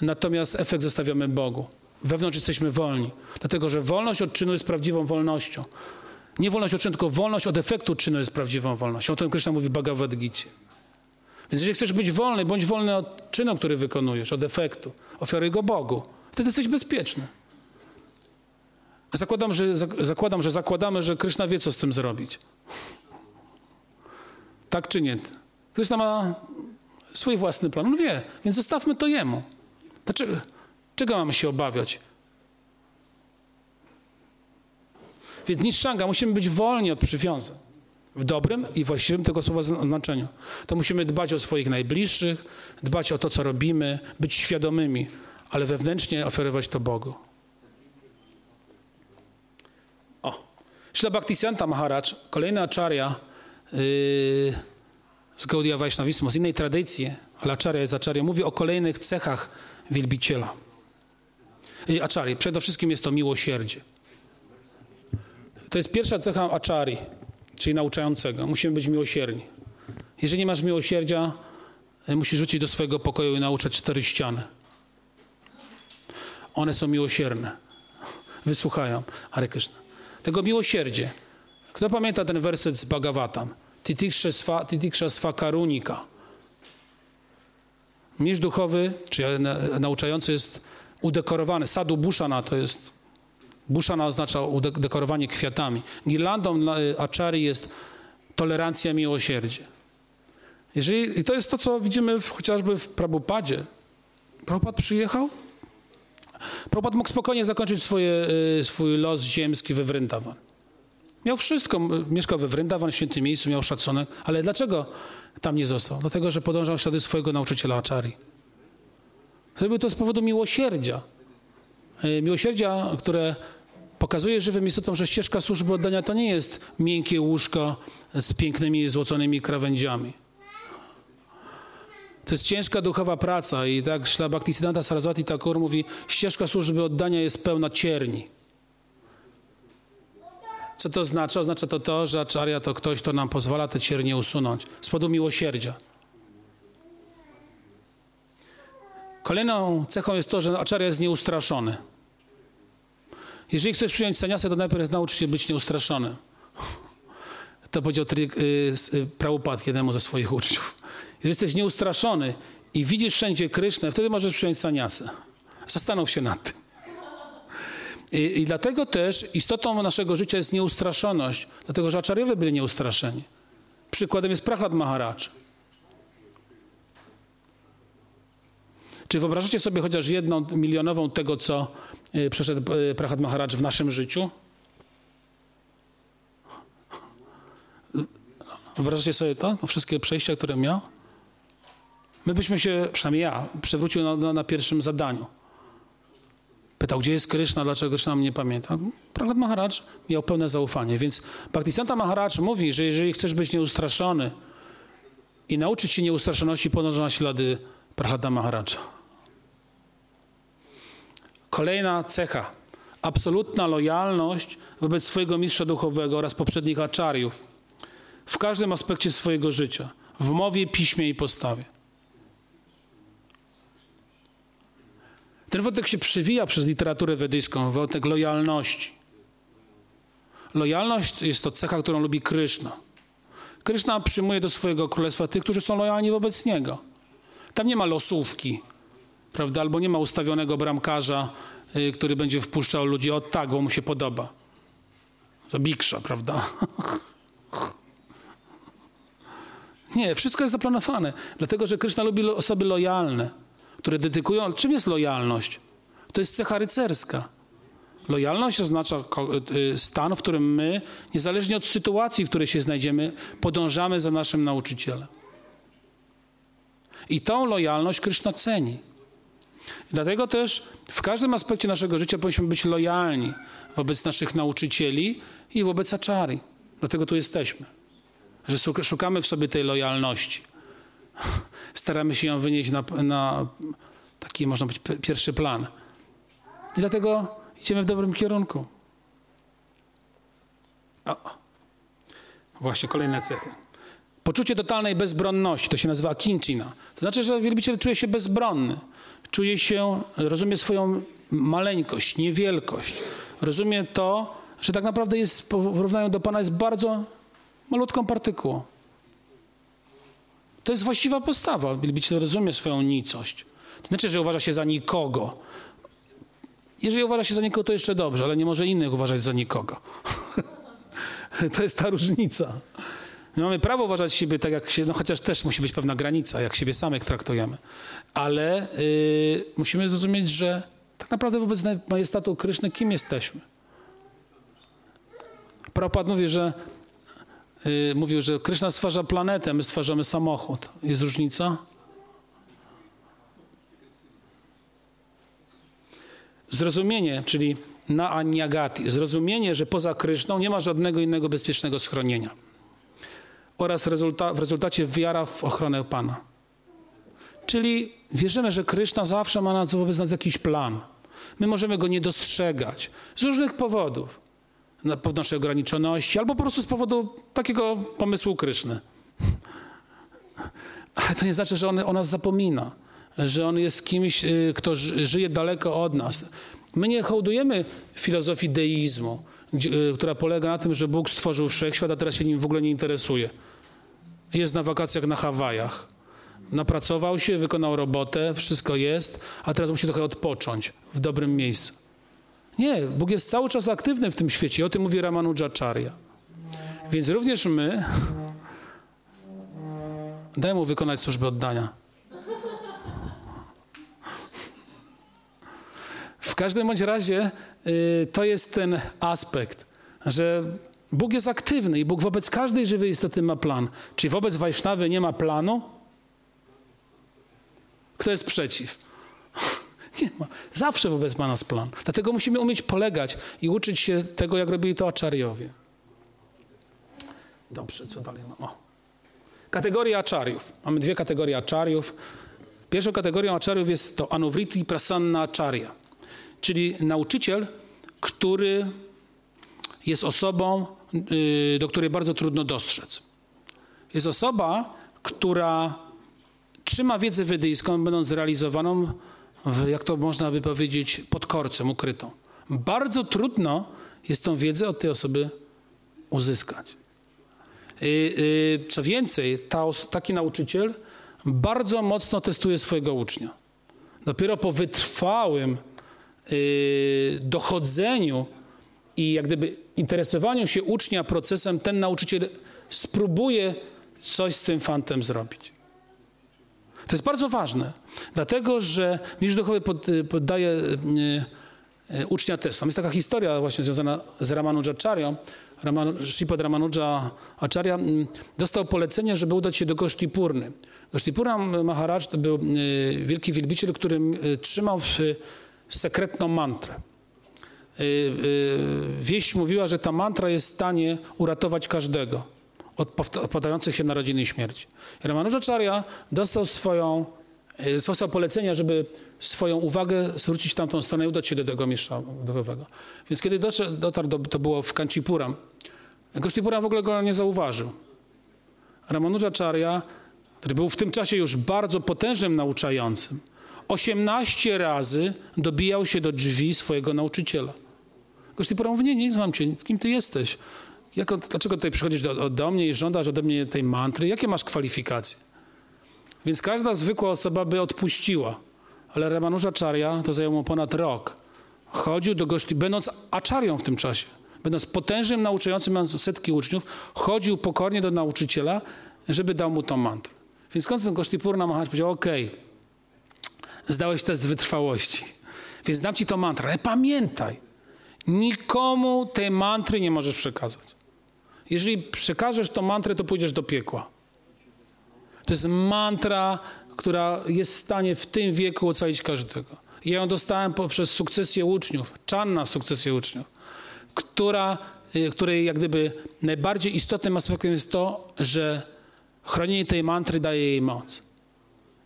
Natomiast efekt zostawiamy Bogu. Wewnątrz jesteśmy wolni. Dlatego, że wolność od czynu jest prawdziwą wolnością. Nie wolność od czynu, tylko wolność od efektu czynu jest prawdziwą wolnością. O tym Krishna mówi w Bhagavad Gita. Więc jeżeli chcesz być wolny, bądź wolny od czynu, który wykonujesz, od efektu. Ofiaruj go Bogu. Wtedy jesteś bezpieczny. Zakładam, że, zakładam, że zakładamy, że Krishna wie, co z tym zrobić. Tak czy nie? Krishna ma swój własny plan. On wie, więc zostawmy to Jemu. Dlaczego, czego mamy się obawiać? Więc niszczanga, musimy być wolni od przywiązań. W dobrym i właściwym tego słowa znaczeniu. To musimy dbać o swoich najbliższych, dbać o to, co robimy, być świadomymi, ale wewnętrznie oferować to Bogu. O, Śla Bhaktisianta Maharaj, kolejny acharya yy, z Gaudiya Vaishnavismu, z innej tradycji, ale acharya jest acharya, mówi o kolejnych cechach wielbiciela. Acharya, przede wszystkim jest to miłosierdzie. To jest pierwsza cecha aczari, czyli nauczającego. Musimy być miłosierni. Jeżeli nie masz miłosierdzia, e, musisz rzucić do swojego pokoju i nauczać cztery ściany. One są miłosierne. Wysłuchają. Hare Krishna. Tego miłosierdzie. Kto pamięta ten werset z Bhagavatam? Titiksha swa karunika. Mistrz duchowy, czy nauczający jest udekorowany. Sadu Bushana to jest Buszana oznacza dekorowanie kwiatami. Girlandą Achary jest tolerancja, miłosierdzie. Jeżeli, I to jest to, co widzimy w, chociażby w Prabhupadzie. Prabhupad przyjechał? Prabhupad mógł spokojnie zakończyć swoje, y, swój los ziemski we Vrindavan. Miał wszystko, mieszkał we Vrindavan, w świętym miejscu, miał szacunek, ale dlaczego tam nie został? Dlatego, że podążał ślady swojego nauczyciela Achary. Zrobił to z powodu miłosierdzia. Y, miłosierdzia, które pokazuje żywym istotom, że ścieżka służby oddania to nie jest miękkie łóżko z pięknymi złoconymi krawędziami. To jest ciężka duchowa praca i tak Śla Bhaktisiddhanta Saraswati Thakur mówi, ścieżka służby oddania jest pełna cierni. Co to oznacza? Oznacza to to, że acharya to ktoś, kto nam pozwala te ciernie usunąć z powodu miłosierdzia. Kolejną cechą jest to, że acharya jest nieustraszony. Jeżeli chcesz przyjąć saniasę, to najpierw naucz się być nieustraszony. To powiedział y, y, Prabhupada jednemu ze swoich uczniów. Jeżeli jesteś nieustraszony i widzisz wszędzie Krysznę, wtedy możesz przyjąć saniasę. Zastanów się nad tym. I, I, dlatego też istotą naszego życia jest nieustraszoność, dlatego że aczariowie byli nieustraszeni. Przykładem jest Prahlad Maharaj. Czy wyobrażacie sobie chociaż jedną milionową tego, co y, przeszedł y, Prahlad Maharaj w naszym życiu? Wyobrażacie sobie to? to? Wszystkie przejścia, które miał? My byśmy się, przynajmniej ja, przewrócił na, na, na pierwszym zadaniu. Pytał, gdzie jest Kryszna, dlaczego Kryszna mnie nie pamięta. Prahlad Maharaj miał pełne zaufanie, więc Bhaktisanta Maharaj mówi, że jeżeli chcesz być nieustraszony i nauczyć się nieustraszoności, podąża na ślady Prahlada Maharaja. Kolejna cecha. Absolutna lojalność wobec swojego mistrza duchowego oraz poprzednich aczariów w każdym aspekcie swojego życia, w mowie, piśmie i postawie. Ten wątek się przewija przez literaturę wedyjską, wątek lojalności. Lojalność jest to cecha, którą lubi Kryszna. Kryszna przyjmuje do swojego królestwa tych, którzy są lojalni wobec niego. Tam nie ma losówki, prawda? Albo nie ma ustawionego bramkarza, y, który będzie wpuszczał ludzi od tak, bo mu się podoba. Za biksza, prawda? Nie, wszystko jest zaplanowane. Dlatego, że Kryszna lubi osoby lojalne, które dedykują. Czym jest lojalność? To jest cecha rycerska. Lojalność oznacza y, stan, w którym my, niezależnie od sytuacji, w której się znajdziemy, podążamy za naszym nauczycielem. I tą lojalność Kryszna ceni. Dlatego też w każdym aspekcie naszego życia powinniśmy być lojalni wobec naszych nauczycieli i wobec aczary. Dlatego tu jesteśmy. Że szukamy w sobie tej lojalności. Staramy się ją wynieść na, na taki, można być, pierwszy plan. I dlatego idziemy w dobrym kierunku. O, właśnie kolejne cechy. Poczucie totalnej bezbronności, to się nazywa kinchina. To znaczy, że wielbiciel czuje się bezbronny. Czuje się, rozumie swoją maleńkość, niewielkość. Rozumie to, że tak naprawdę jest, w porównaniu do Pana, jest bardzo malutką partykułą. To jest właściwa postawa. Wielbiciel rozumie swoją nicość. To znaczy, że uważa się za nikogo. Jeżeli uważa się za nikogo, to jeszcze dobrze, ale nie może innych uważać za nikogo. to jest ta różnica. My mamy prawo uważać siebie tak, jak się, no chociaż też musi być pewna granica, jak siebie samych traktujemy. Ale yy, musimy zrozumieć, że tak naprawdę wobec majestatu Kryszny kim jesteśmy? Prabhupada mówi, że yy, mówił, że Kryszna stwarza planetę, my stwarzamy samochód. Jest różnica? Zrozumienie, czyli na aniagati, zrozumienie, że poza Kryszną nie ma żadnego innego bezpiecznego schronienia oraz rezulta w rezultacie wiara w ochronę Pana. Czyli wierzymy, że Kryszna zawsze ma na wobec nas jakiś plan. My możemy go nie dostrzegać z różnych powodów. Na powód naszej ograniczoności, albo po prostu z powodu takiego pomysłu Kryszny. Ale to nie znaczy, że on o nas zapomina, że on jest kimś, y, kto żyje daleko od nas. My nie hołdujemy filozofii deizmu, która polega na tym, że Bóg stworzył wszechświat, a teraz się nim w ogóle nie interesuje. Jest na wakacjach na Hawajach. Napracował się, wykonał robotę, wszystko jest, a teraz musi trochę odpocząć w dobrym miejscu. Nie, Bóg jest cały czas aktywny w tym świecie. O tym mówi Ramanujacharya. Więc również my daj mu wykonać służbę oddania. W każdym bądź razie Y, to jest ten aspekt, że Bóg jest aktywny i Bóg wobec każdej żywej istoty ma plan. Czy wobec Wajsznawy nie ma planu? Kto jest przeciw? Nie ma. Zawsze wobec ma nas plan. Dlatego musimy umieć polegać i uczyć się tego, jak robili to aczariowie. Dobrze, co dalej mam? O. Kategoria aczariów. Mamy dwie kategorie aczariów. Pierwszą kategorią aczariów jest to anuvriti prasanna acharya czyli nauczyciel, który jest osobą, y, do której bardzo trudno dostrzec. Jest osoba, która trzyma wiedzę wydyjską, będąc zrealizowaną, w, jak to można by powiedzieć, pod korcem, ukrytą. Bardzo trudno jest tą wiedzę od tej osoby uzyskać. Co więcej, ta, taki nauczyciel bardzo mocno testuje swojego ucznia. Dopiero po wytrwałym dochodzeniu i jak gdyby interesowaniu się ucznia procesem, ten nauczyciel spróbuje coś z tym fantem zrobić. To jest bardzo ważne, dlatego że mistrz duchowy pod, poddaje y, y, ucznia testom. Jest taka historia właśnie związana z Ramanujaczaryą. Raman, Sripad Ramanuja Acharya mm, dostał polecenie, żeby udać się do Gosztipurny. Gosztipurna Maharaj to był y, wielki wielbiciel, który trzymał w sekretną mantrę. Wieść mówiła, że ta mantra jest w stanie uratować każdego od podających się narodziny i śmierci. Ramanujacharya dostał swoją, e, dostał polecenia, żeby swoją uwagę zwrócić tamtą stronę i udać się do tego mistrza. Więc kiedy dotarł, do, to było w Kancipuram, Gosztipuram w ogóle go nie zauważył. Ramanujacharya, który był w tym czasie już bardzo potężnym nauczającym, 18 razy dobijał się do drzwi swojego nauczyciela. Gosztipuram mówi, nie, nie znam cię, kim ty jesteś? Jak, dlaczego tutaj przychodzisz do, do mnie i żądasz ode mnie tej mantry? Jakie masz kwalifikacje? Więc każda zwykła osoba by odpuściła. Ale Ramanujacharya to zajęło mu ponad rok. Chodził do gości, będąc aczarią w tym czasie, będąc potężnym nauczającym, mając setki uczniów, chodził pokornie do nauczyciela, żeby dał mu tą mantrę. Więc końcu Gosztipurna Maharaj powiedział, ok, zdałeś test wytrwałości, więc dam ci tą mantrę, ale pamiętaj, nikomu tej mantry nie możesz przekazać. Jeżeli przekażesz tą mantrę, to pójdziesz do piekła. To jest mantra, która jest w stanie w tym wieku ocalić każdego. Ja ją dostałem poprzez sukcesję uczniów, czarna sukcesję uczniów, która, y, której jak gdyby najbardziej istotnym aspektem jest to, że chronienie tej mantry daje jej moc.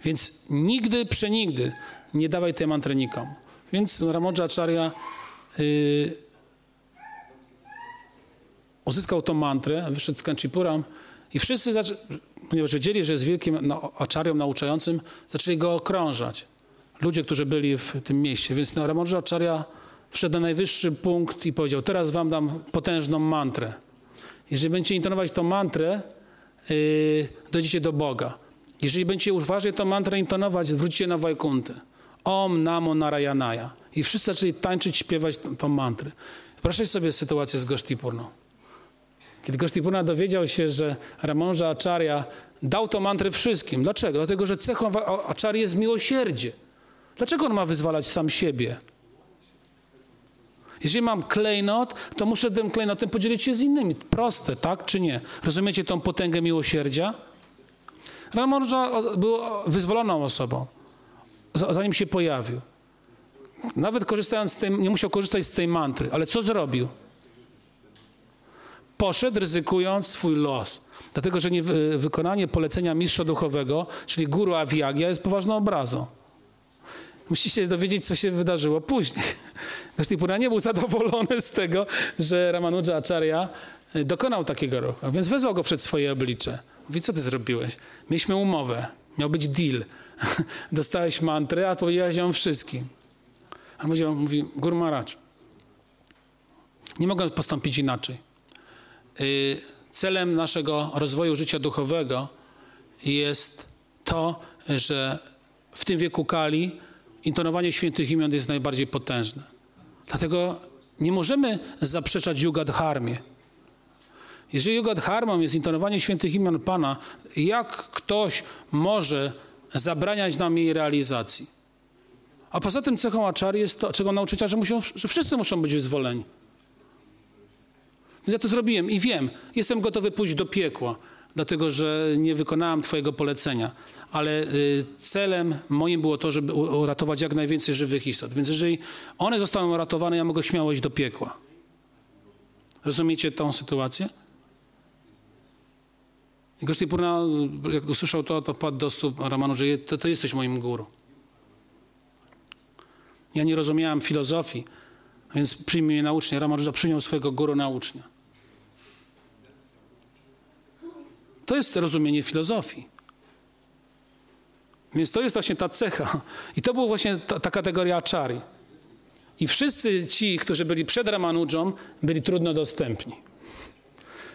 Więc nigdy, przenigdy nie dawaj tej mantry nikomu. Więc Ramoja Acharya yy, uzyskał tą mantrę, wyszedł z Kanchipuram i wszyscy, ponieważ wiedzieli, że jest wielkim no, aczarią nauczającym, zaczęli go okrążać. Ludzie, którzy byli w tym mieście. Więc no, Ramadża Acharya wszedł na najwyższy punkt i powiedział, teraz wam dam potężną mantrę. Jeżeli będziecie intonować tą mantrę, yy, dojdziecie do Boga. Jeżeli będziecie uważnie tą mantrę intonować, wrócicie na Wajkuntę. Om Namo Narayanaya. I wszyscy zaczęli tańczyć, śpiewać tą, tą mantrę. Proszę sobie sytuację z Gosztipurną. Kiedy Gosztipurna dowiedział się, że Ramonża Acharya dał to mantrę wszystkim. Dlaczego? Dlatego, że cechą Acharya jest miłosierdzie. Dlaczego on ma wyzwalać sam siebie? Jeżeli mam klejnot, to muszę tym klejnotem podzielić się z innymi. Proste, tak czy nie? Rozumiecie tą potęgę miłosierdzia? Ramonża był wyzwoloną osobą, zanim się pojawił. Nawet korzystając z tej, nie musiał korzystać z tej mantry, ale co zrobił? poszedł ryzykując swój los. Dlatego, że nie, wykonanie polecenia mistrza duchowego, czyli guru aviagia, jest poważną obrazą. Musicie dowiedzieć, co się wydarzyło później. Goshtipura nie był zadowolony z tego, że Ramanuja Acharya e, dokonał takiego ruchu, więc wezwał go przed swoje oblicze. Mówi, co ty zrobiłeś? Mieliśmy umowę, miał być deal. Dostałeś mantrę, a powiedziałeś ją wszystkim. A on mówi, Guru Maharaj, nie mogę postąpić inaczej. Y, celem naszego rozwoju życia duchowego jest to, że w tym wieku Kali intonowanie świętych imion jest najbardziej potężne. Dlatego nie możemy zaprzeczać Yuga Dharmie. Jeżeli Yuga Dharmą jest intonowanie świętych imion Pana, jak ktoś może zabraniać nam jej realizacji? A poza tym cechą aczary jest to, czego nauczyciele, że, muszą, że wszyscy muszą być wyzwoleni. Więc ja to zrobiłem i wiem, jestem gotowy pójść do piekła, dlatego że nie wykonałem Twojego polecenia. Ale y, celem moim było to, żeby uratować jak najwięcej żywych istot. Więc jeżeli one zostaną uratowane, ja mogę śmiało iść do piekła. Rozumiecie tą sytuację? I Gosztipurna, jak usłyszał to, to padł do stóp Ramanu, że to, to jesteś moim guru. Ja nie rozumiałem filozofii, więc przyjmij mnie naucznie. Ramanuja przyjął swojego guru naucznia. To jest rozumienie filozofii. Więc to jest właśnie ta cecha. I to była właśnie ta, ta kategoria aczari. I wszyscy ci, którzy byli przed Ramanudżą, byli trudno dostępni.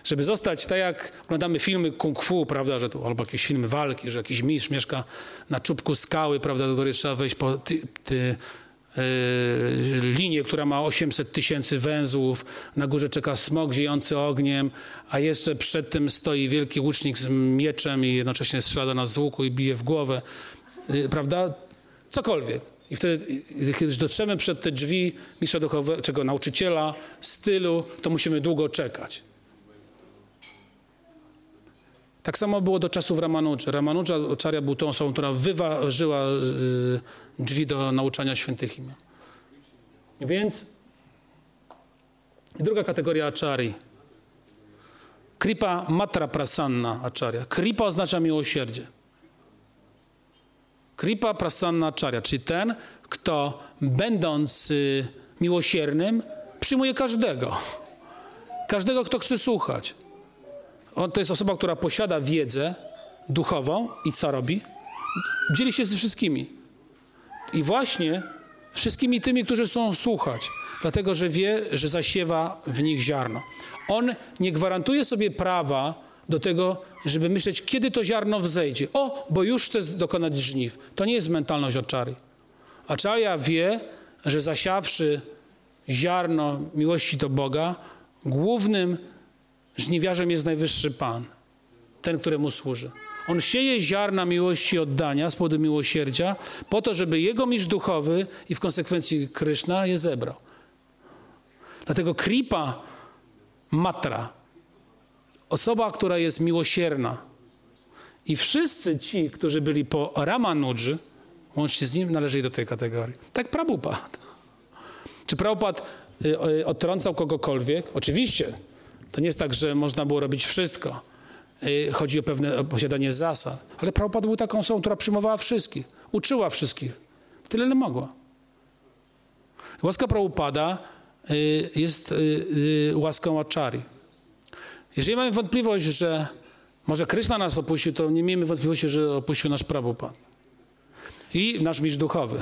Żeby zostać, tak jak oglądamy filmy kung fu, prawda, że tu, albo jakieś filmy walki, że jakiś mistrz mieszka na czubku skały, prawda, do której trzeba wejść po ty, ty, yy, linię, która ma 800 tysięcy węzłów, na górze czeka smok ziejący ogniem, a jeszcze przed tym stoi wielki łucznik z mieczem i jednocześnie strzela nas z i bije w głowę, yy, prawda? Cokolwiek. I wtedy, kiedy dotrzemy przed te drzwi mistrza duchowego, nauczyciela, stylu, to musimy długo czekać. Tak samo było do czasów Ramanuja. Ramanuja Acharya był tą osobą, która wyważyła y, drzwi do nauczania świętych imion. Więc druga kategoria Achari. Kripa Matra Prasanna Acharya. Kripa oznacza miłosierdzie. Kripa Prasanna Acharya, czyli ten, kto będąc y, miłosiernym, przyjmuje każdego. Każdego, kto chce słuchać. On to jest osoba, która posiada wiedzę duchową i co robi? Dzieli się ze wszystkimi. I właśnie wszystkimi tymi, którzy chcą słuchać, dlatego że wie, że zasiewa w nich ziarno. On nie gwarantuje sobie prawa do tego, żeby myśleć, kiedy to ziarno wzejdzie. O, bo już chcę dokonać żniw. To nie jest mentalność oczary. Aczaria wie, że zasiawszy ziarno miłości do Boga, głównym żniwiarzem jest najwyższy Pan, ten, któremu służy. On sieje ziarna miłości oddania z powodu miłosierdzia, po to, żeby jego mistrz duchowy i w konsekwencji Kryszna je zebrał. Dlatego kripa matra, osoba, która jest miłosierna. I wszyscy ci, którzy byli po Ramanudży, łącznie z nim, należeli do tej kategorii. Tak Prabhupada. Czy Prabhupada y, y, odtrącał kogokolwiek? Oczywiście. To nie jest tak, że można było robić wszystko. Y, chodzi o pewne posiadanie zasad. Ale Prabhupada był taką osobą, która przyjmowała wszystkich. Uczyła wszystkich. Tyle, ile mogła. Łaska Prabhupada jest łaską Achari. Jeżeli mamy wątpliwość, że może Kryszna nas opuścił, to nie miejmy wątpliwości, że opuścił nasz Prabhupada. I nasz mistrz duchowy.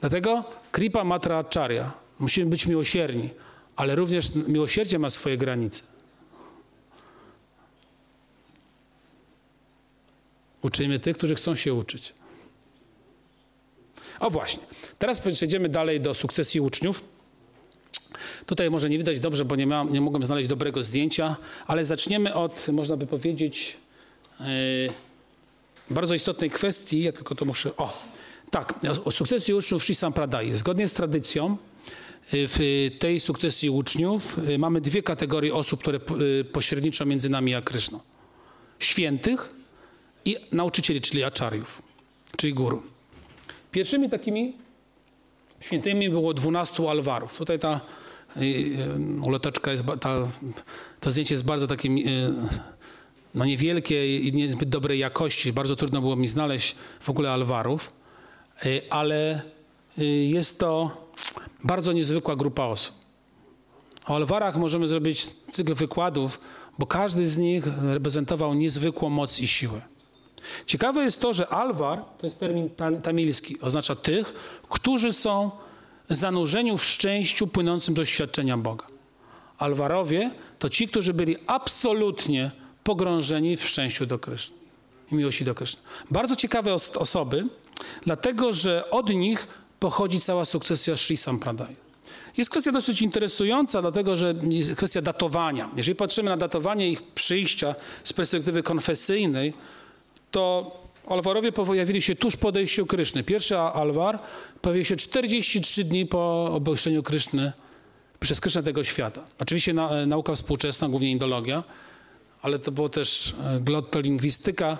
Dlatego Kripa Matra Acharya. Musimy być miłosierni, ale również miłosierdzie ma swoje granice. Uczymy tych, którzy chcą się uczyć. O właśnie. Teraz przejdziemy dalej do sukcesji uczniów. Tutaj może nie widać dobrze, bo nie, ma, nie mogłem znaleźć dobrego zdjęcia, ale zaczniemy od, można by powiedzieć, yy, bardzo istotnej kwestii. Ja tylko to muszę. O, tak, o sukcesji uczniów Sri Sampradaya. Zgodnie z tradycją, w tej sukcesji uczniów y, mamy dwie kategorie osób, które y, pośredniczą między nami a Kryszną. Świętych i nauczycieli, czyli aczariów, czyli guru. Pierwszymi takimi świętymi było dwunastu alwarów. Tutaj ta uloteczka jest, ta, to zdjęcie jest bardzo takim no niewielkie i niezbyt dobrej jakości. Bardzo trudno było mi znaleźć w ogóle alwarów, y, ale y, jest to bardzo niezwykła grupa osób. O alwarach możemy zrobić cykl wykładów, bo każdy z nich reprezentował niezwykłą moc i siłę. Ciekawe jest to, że alwar to jest termin tamilski, oznacza tych, którzy są zanurzeni w szczęściu płynącym do doświadczenia Boga. Alwarowie to ci, którzy byli absolutnie pogrążeni w szczęściu do Kryszny i miłości do Kryszny. Bardzo ciekawe os osoby, dlatego że od nich pochodzi cała sukcesja Sri Sampradaya. Jest kwestia dosyć interesująca, dlatego że jest kwestia datowania. Jeżeli patrzymy na datowanie ich przyjścia z perspektywy konfesyjnej, to Alwarowie pojawili się tuż po odejściu Kryszny. Pierwszy Alwar pojawił się 43 dni po obejrzeniu Kryszny, przez Krysznę tego świata. Oczywiście na, nauka współczesna, głównie indologia, ale to było też e, glottolingwistyka, e,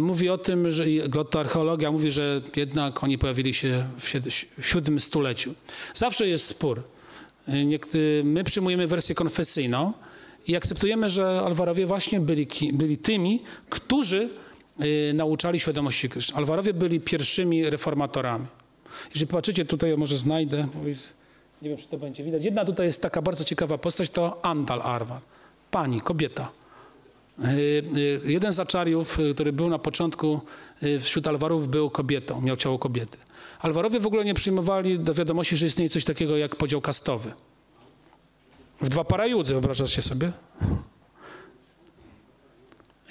mówi o tym, że glottoarcheologia mówi, że jednak oni pojawili się w siódmym stuleciu. Zawsze jest spór. E, my przyjmujemy wersję konfesyjną i akceptujemy, że Alwarowie właśnie byli, byli tymi, którzy nauczali świadomości Kryszny. Alwarowie byli pierwszymi reformatorami. Jeżeli patrzycie tutaj, może znajdę, nie wiem, czy to będzie widać. Jedna tutaj jest taka bardzo ciekawa postać, to Andal Arwar. Pani, kobieta. E, e, jeden z aczariów, e, który był na początku wśród Alwarów, był kobietą, miał ciało kobiety. Alwarowie w ogóle nie przyjmowali do wiadomości, że istnieje coś takiego jak podział kastowy. w dwa parajudzy, wyobrażacie sobie?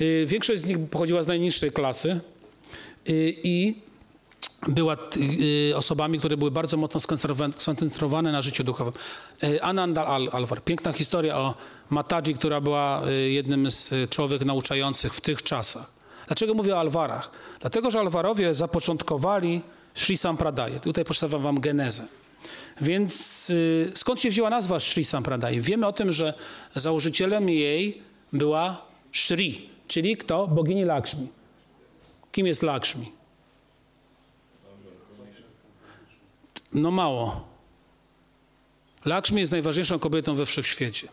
Y, większość z nich pochodziła z najniższej klasy y, i była y, osobami, które były bardzo mocno skoncentrowane na życiu duchowym. Anand Alvar. Piękna historia o Mataji, która była jednym z człowiek nauczających w tych czasach. Dlaczego mówię o Alwarach? Dlatego, że Alwarowie zapoczątkowali Sri Sampradaya. Tutaj przedstawiam wam genezę. Więc skąd się wzięła nazwa Sri Sampradaya? Wiemy o tym, że założycielem jej była Sri, czyli kto? Bogini Lakshmi. Kim jest Lakshmi? No mało. Lakshmi jest najważniejszą kobietą we wszechświecie.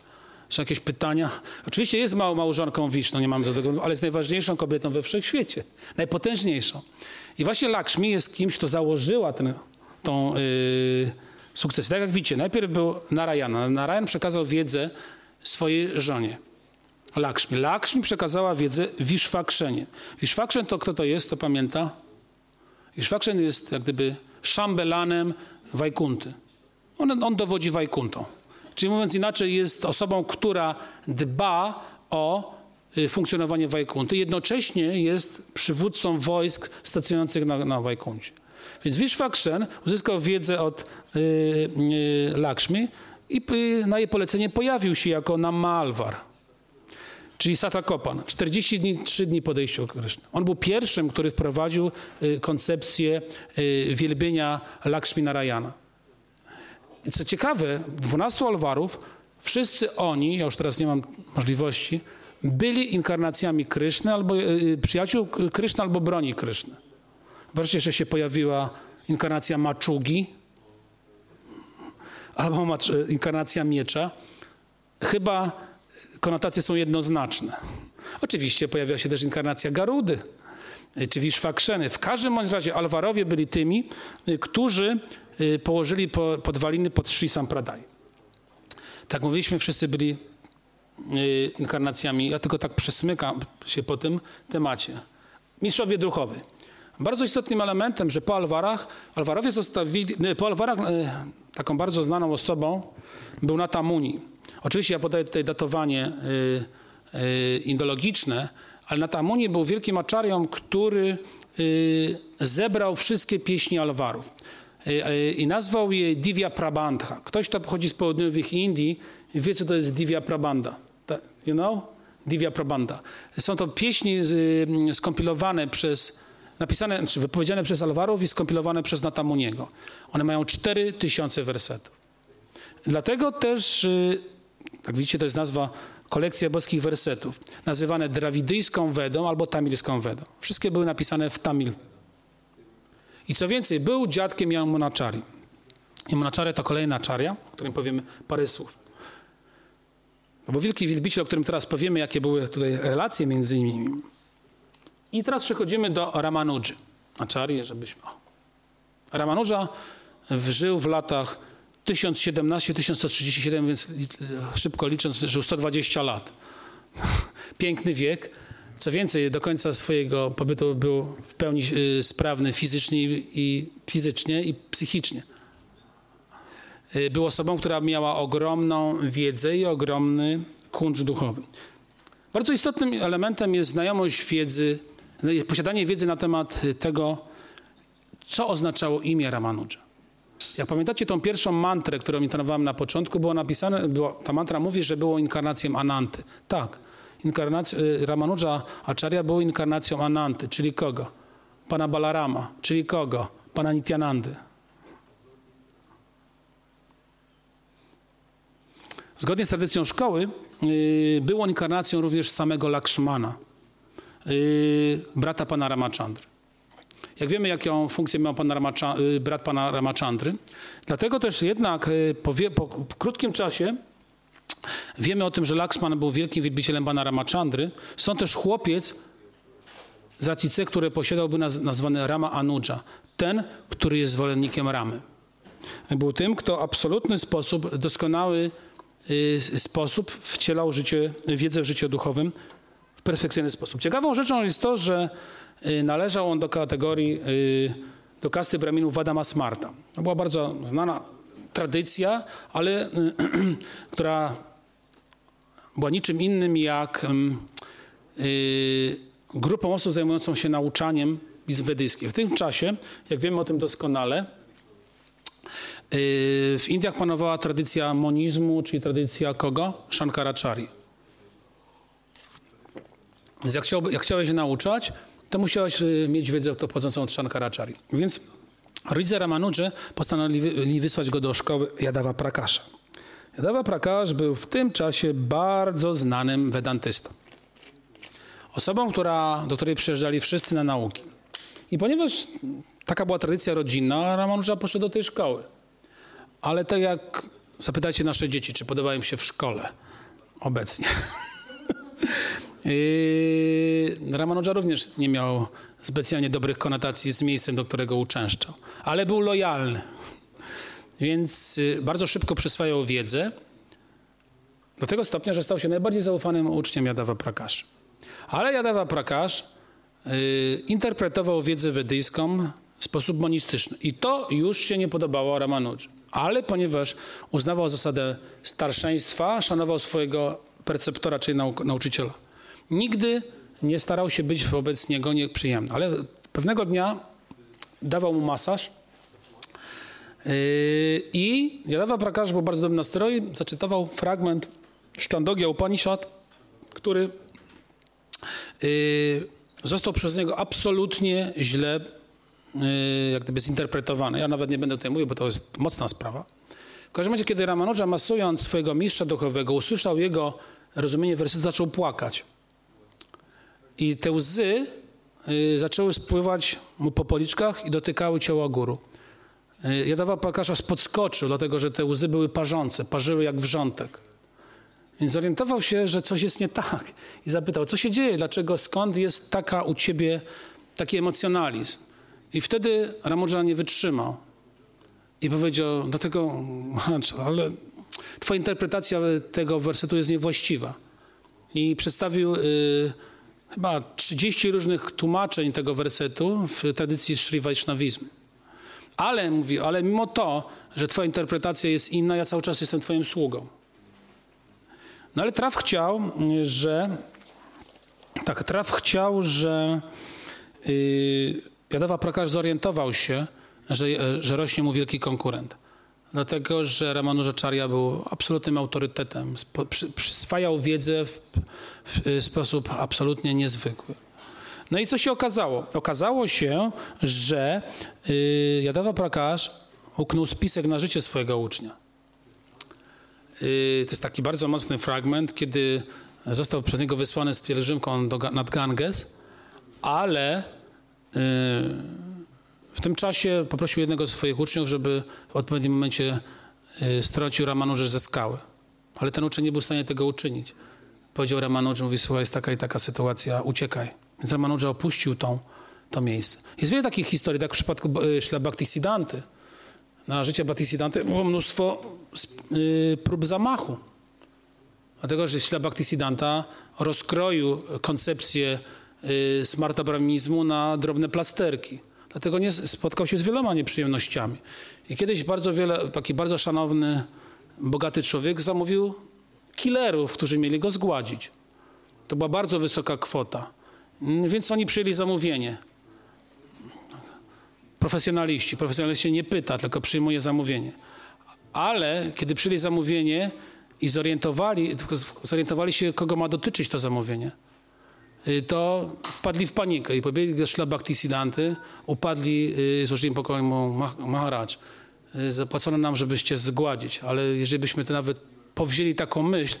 Są jakieś pytania? Oczywiście jest małą małżonką Wiszną, nie mamy do tego, ale jest najważniejszą kobietą we wszechświecie. Najpotężniejszą. I właśnie Lakshmi jest kimś, kto założyła ten, tą yy. Tak jak widzicie, najpierw był Narayana. Narayan przekazał wiedzę swojej żonie. Lakshmi. Lakshmi przekazała wiedzę Wiszwakrzenie. Wiszwakrzen to kto to jest, to pamięta? Wiszwakrzen jest jak gdyby szambelanem Wajkunty. On, on dowodzi Wajkuntą. Czyli mówiąc inaczej, jest osobą, która dba o y, funkcjonowanie Wajkunty. Jednocześnie jest przywódcą wojsk stacjonujących na, na Wajkuncie. Więc Wiszwakrzen uzyskał wiedzę od y, y, Lakshmi i y, na jej polecenie pojawił się jako Namalwar czyli Satakopan. 40 dni, 3 dni po odejściu Kryszny. On był pierwszym, który wprowadził y, koncepcję y, wielbienia Lakshmi Narayana. Co ciekawe, 12 alwarów, wszyscy oni, ja już teraz nie mam możliwości, byli inkarnacjami Kryszny albo y, przyjaciół Kryszny albo broni Kryszny. Wreszcie, że się pojawiła inkarnacja Maczugi albo inkarnacja miecza. Chyba konotacje są jednoznaczne. Oczywiście pojawiła się też inkarnacja Garudy, y, czy Wiszwakrzeny. W każdym bądź razie Alwarowie byli tymi, y, którzy y, położyli podwaliny pod Sri Sampradaj. Tak mówiliśmy, wszyscy byli inkarnacjami. Ja tylko tak przesmykam się po tym temacie. Mistrzowie duchowi. Bardzo istotnym elementem, że po Alwarach, Alwarowie zostawili, po Alwarach taką bardzo znaną osobą był Natamuni. Oczywiście ja podaję tutaj datowanie y, y, indologiczne, ale Natamuni był wielkim aczarią, który y, zebrał wszystkie pieśni Alwarów i nazwał je Divya Prabandha. Ktoś, kto pochodzi z południowych Indii, wie, co to jest Divya Prabandha. You know? Divya Prabandha. Są to pieśni skompilowane przez, napisane, czy znaczy wypowiedziane przez Alwarów i skompilowane przez Natamuniego. One mają 4000 wersetów. Dlatego też tak widzicie, to jest nazwa kolekcja boskich wersetów, nazywane drawidyjską Wedą albo tamilską Wedą. Wszystkie były napisane w Tamil. I co więcej, był dziadkiem Yamunachari. Yamunachari to kolejna czaria, o którym powiemy parę słów. Bo wielki wielbiciel, o którym teraz powiemy, jakie były tutaj relacje między nimi. I teraz przechodzimy do Ramanudży. Acharya, żebyśmy... Ramanuja żył w latach 1017-1137, więc szybko licząc, żył 120 lat. Piękny wiek. Co więcej, do końca swojego pobytu był w pełni y, sprawny fizycznie i, fizycznie i psychicznie. Y, był osobą, która miała ogromną wiedzę i ogromny kuncz duchowy. Bardzo istotnym elementem jest znajomość wiedzy, posiadanie wiedzy na temat tego, co oznaczało imię Ramanuja. Jak pamiętacie tą pierwszą mantrę, którą intonowałem na początku, było napisane, było, ta mantra mówi, że było inkarnacją Ananty. Tak, y, Ramanuja Acharya był inkarnacją Ananty, czyli kogo? Pana Balarama, czyli kogo? Pana Nityanandy. Zgodnie z tradycją szkoły yy, było inkarnacją również samego Lakshmana, yy, brata pana Ramachandry. Jak wiemy, jaką funkcję miał pan Ramacha, y, brat pana Ramachandry. Dlatego też jednak y, po, po krótkim czasie wiemy o tym, że Laksman był wielkim wielbicielem pana Ramachandry. Są też chłopiec z racji C, który posiadałby naz, nazwany Rama Anuja. Ten, który jest zwolennikiem Ramy. Był tym, kto absolutny sposób, doskonały y, sposób wcielał życie, wiedzę w życiu duchowym w perfekcyjny sposób. Ciekawą rzeczą jest to, że należał on do kategorii, y, do kasty braminów Vadama Smarta. To była bardzo znana tradycja, ale która była niczym innym jak y, grupą osób zajmującą się nauczaniem pism. W tym czasie, jak wiemy o tym doskonale, y, w Indiach panowała tradycja monizmu, czyli tradycja kogo? Shankaracharya. Więc jak, chciałby, jak chciałeś się nauczać, to musiałeś y, mieć wiedzę to pochodzącą od Shankaracharya. Więc rodzice Ramanudży postanowili wysłać go do szkoły Jadawa Prakasza. Jadawa Prakash był w tym czasie bardzo znanym vedantystą. Osobą, która, do której przyjeżdżali wszyscy na nauki. I ponieważ taka była tradycja rodzinna, Ramanuja poszedł do tej szkoły. Ale tak jak zapytajcie nasze dzieci, czy podoba im się w szkole obecnie. Ramanuja również nie miał specjalnie dobrych konotacji z miejscem, do którego uczęszczał, ale był lojalny. Więc y, bardzo szybko przyswajał wiedzę do tego stopnia, że stał się najbardziej zaufanym uczniem Jadawa Prakash. Ale Jadawa Prakash y, interpretował wiedzę wedyjską w sposób monistyczny. I to już się nie podobało Ramanudży. Ale ponieważ uznawał zasadę starszeństwa, szanował swojego perceptora, czyli nau nauczyciela. Nigdy nie starał się być wobec niego nieprzyjemny. Ale pewnego dnia dawał mu masaż Yy, I Jadawa Prakash był bardzo dobrym nastroju, zaczytował fragment Sztandogia Upanishad, który yy, został przez niego absolutnie źle yy, jak gdyby zinterpretowany. Ja nawet nie będę tutaj mówił, bo to jest mocna sprawa. W każdym razie, kiedy Ramanuja masując swojego mistrza duchowego, usłyszał jego rozumienie wersetu, zaczął płakać. I te łzy zaczęły spływać mu po policzkach i dotykały ciała guru. E, Jadawa Prakasza podskoczył, dlatego że te łzy były parzące, parzyły jak wrzątek. Więc zorientował się, że coś jest nie tak i zapytał, co się dzieje, dlaczego, skąd jest taka u ciebie taki emocjonalizm. I wtedy Ramudża nie wytrzymał i powiedział, dlatego, ale twoja interpretacja tego wersetu jest niewłaściwa. I przedstawił y, chyba 30 różnych tłumaczeń tego wersetu w tradycji Sri Vaishnavizmu. Ale mówi, ale mimo to, że twoja interpretacja jest inna, ja cały czas jestem twoim sługą. No ale Traf chciał, że tak, Traf chciał, że yy, Jadawa Prakash zorientował się, że, że rośnie mu wielki konkurent. Dlatego, że Ramanujacharya był absolutnym autorytetem, przyswajał wiedzę w, w sposób absolutnie niezwykły. No i co się okazało? Okazało się, że yy, Jadawa Prakash uknął spisek na życie swojego ucznia. Yy, to jest taki bardzo mocny fragment, kiedy został przez niego wysłany z pielgrzymką do, nad Ganges, ale yy, w tym czasie poprosił jednego ze swoich uczniów, żeby w odpowiednim momencie yy, strącił Ramanuży ze skały. Ale ten uczeń nie był w stanie tego uczynić. Powiedział Ramanuży, mówi, słuchaj, jest taka i taka sytuacja, uciekaj. Więc Ramanuja opuścił tą, to miejsce. Jest wiele takich historii, tak w przypadku Śla Bhaktisiddhanty. Na życie Bhaktisiddhanty było mnóstwo y, prób zamachu. Dlatego, że Śla Bhaktisiddhanta rozkroił koncepcję y, smarta brahminizmu na drobne plasterki. Dlatego nie, spotkał się z wieloma nieprzyjemnościami. I kiedyś bardzo wiele, taki bardzo szanowny, bogaty człowiek zamówił killerów, którzy mieli go zgładzić. To była bardzo wysoka kwota. Więc oni przyjęli zamówienie. Profesjonaliści. Profesjonaliści nie pyta, tylko przyjmuje zamówienie. Ale kiedy przyjęli zamówienie i zorientowali, zorientowali się, kogo ma dotyczyć to zamówienie, to wpadli w panikę i pobiegli do Szla Siddhanty, upadli, y, złożyli pokoju mu Maharaj. Y, zapłacono nam, żebyście zgładzić, ale jeżeli byśmy to nawet powzięli taką myśl,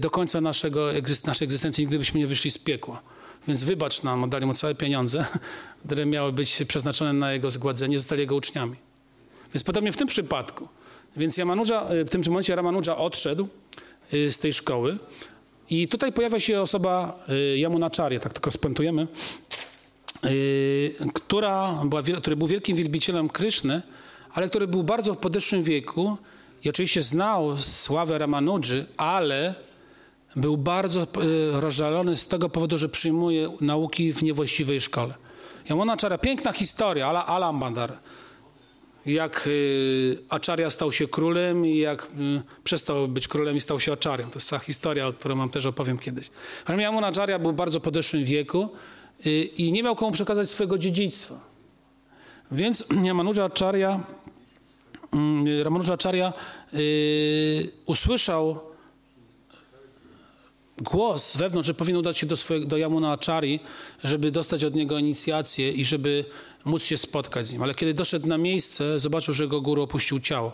do końca naszego, naszej egzystencji nigdy byśmy nie wyszli z piekła. Więc wybacz nam, oddali mu całe pieniądze, które miały być przeznaczone na jego zgładzenie, zostali jego uczniami. Więc podobnie w tym przypadku. Więc Yamanudża, w tym momencie Ramanudża odszedł y, z tej szkoły i tutaj pojawia się osoba y, Yamunacharya, tak tylko spuentujemy, y, która była, który był wielkim wielbicielem Kryszny, ale który był bardzo w podeszłym wieku i oczywiście znał sławę Ramanudży, ale był bardzo e, rozżalony z tego powodu, że przyjmuje nauki w niewłaściwej szkole. Jamona Czara, piękna historia, ala Alambandar. Jak y, Acharya stał się królem i jak y, przestał być królem i stał się Acharyą. To jest cała historia, o której mam też opowiem kiedyś. Yamuna Acharya był w bardzo podeszłym wieku y, i nie miał komu przekazać swojego dziedzictwa. Więc Ramanuja Acharya, Ramanuja Acharya usłyszał głos wewnątrz, że powinien udać się do, swojego, do Yamuna Achari, żeby dostać od niego inicjację i żeby móc się spotkać z nim. Ale kiedy doszedł na miejsce, zobaczył, że jego guru opuścił ciało.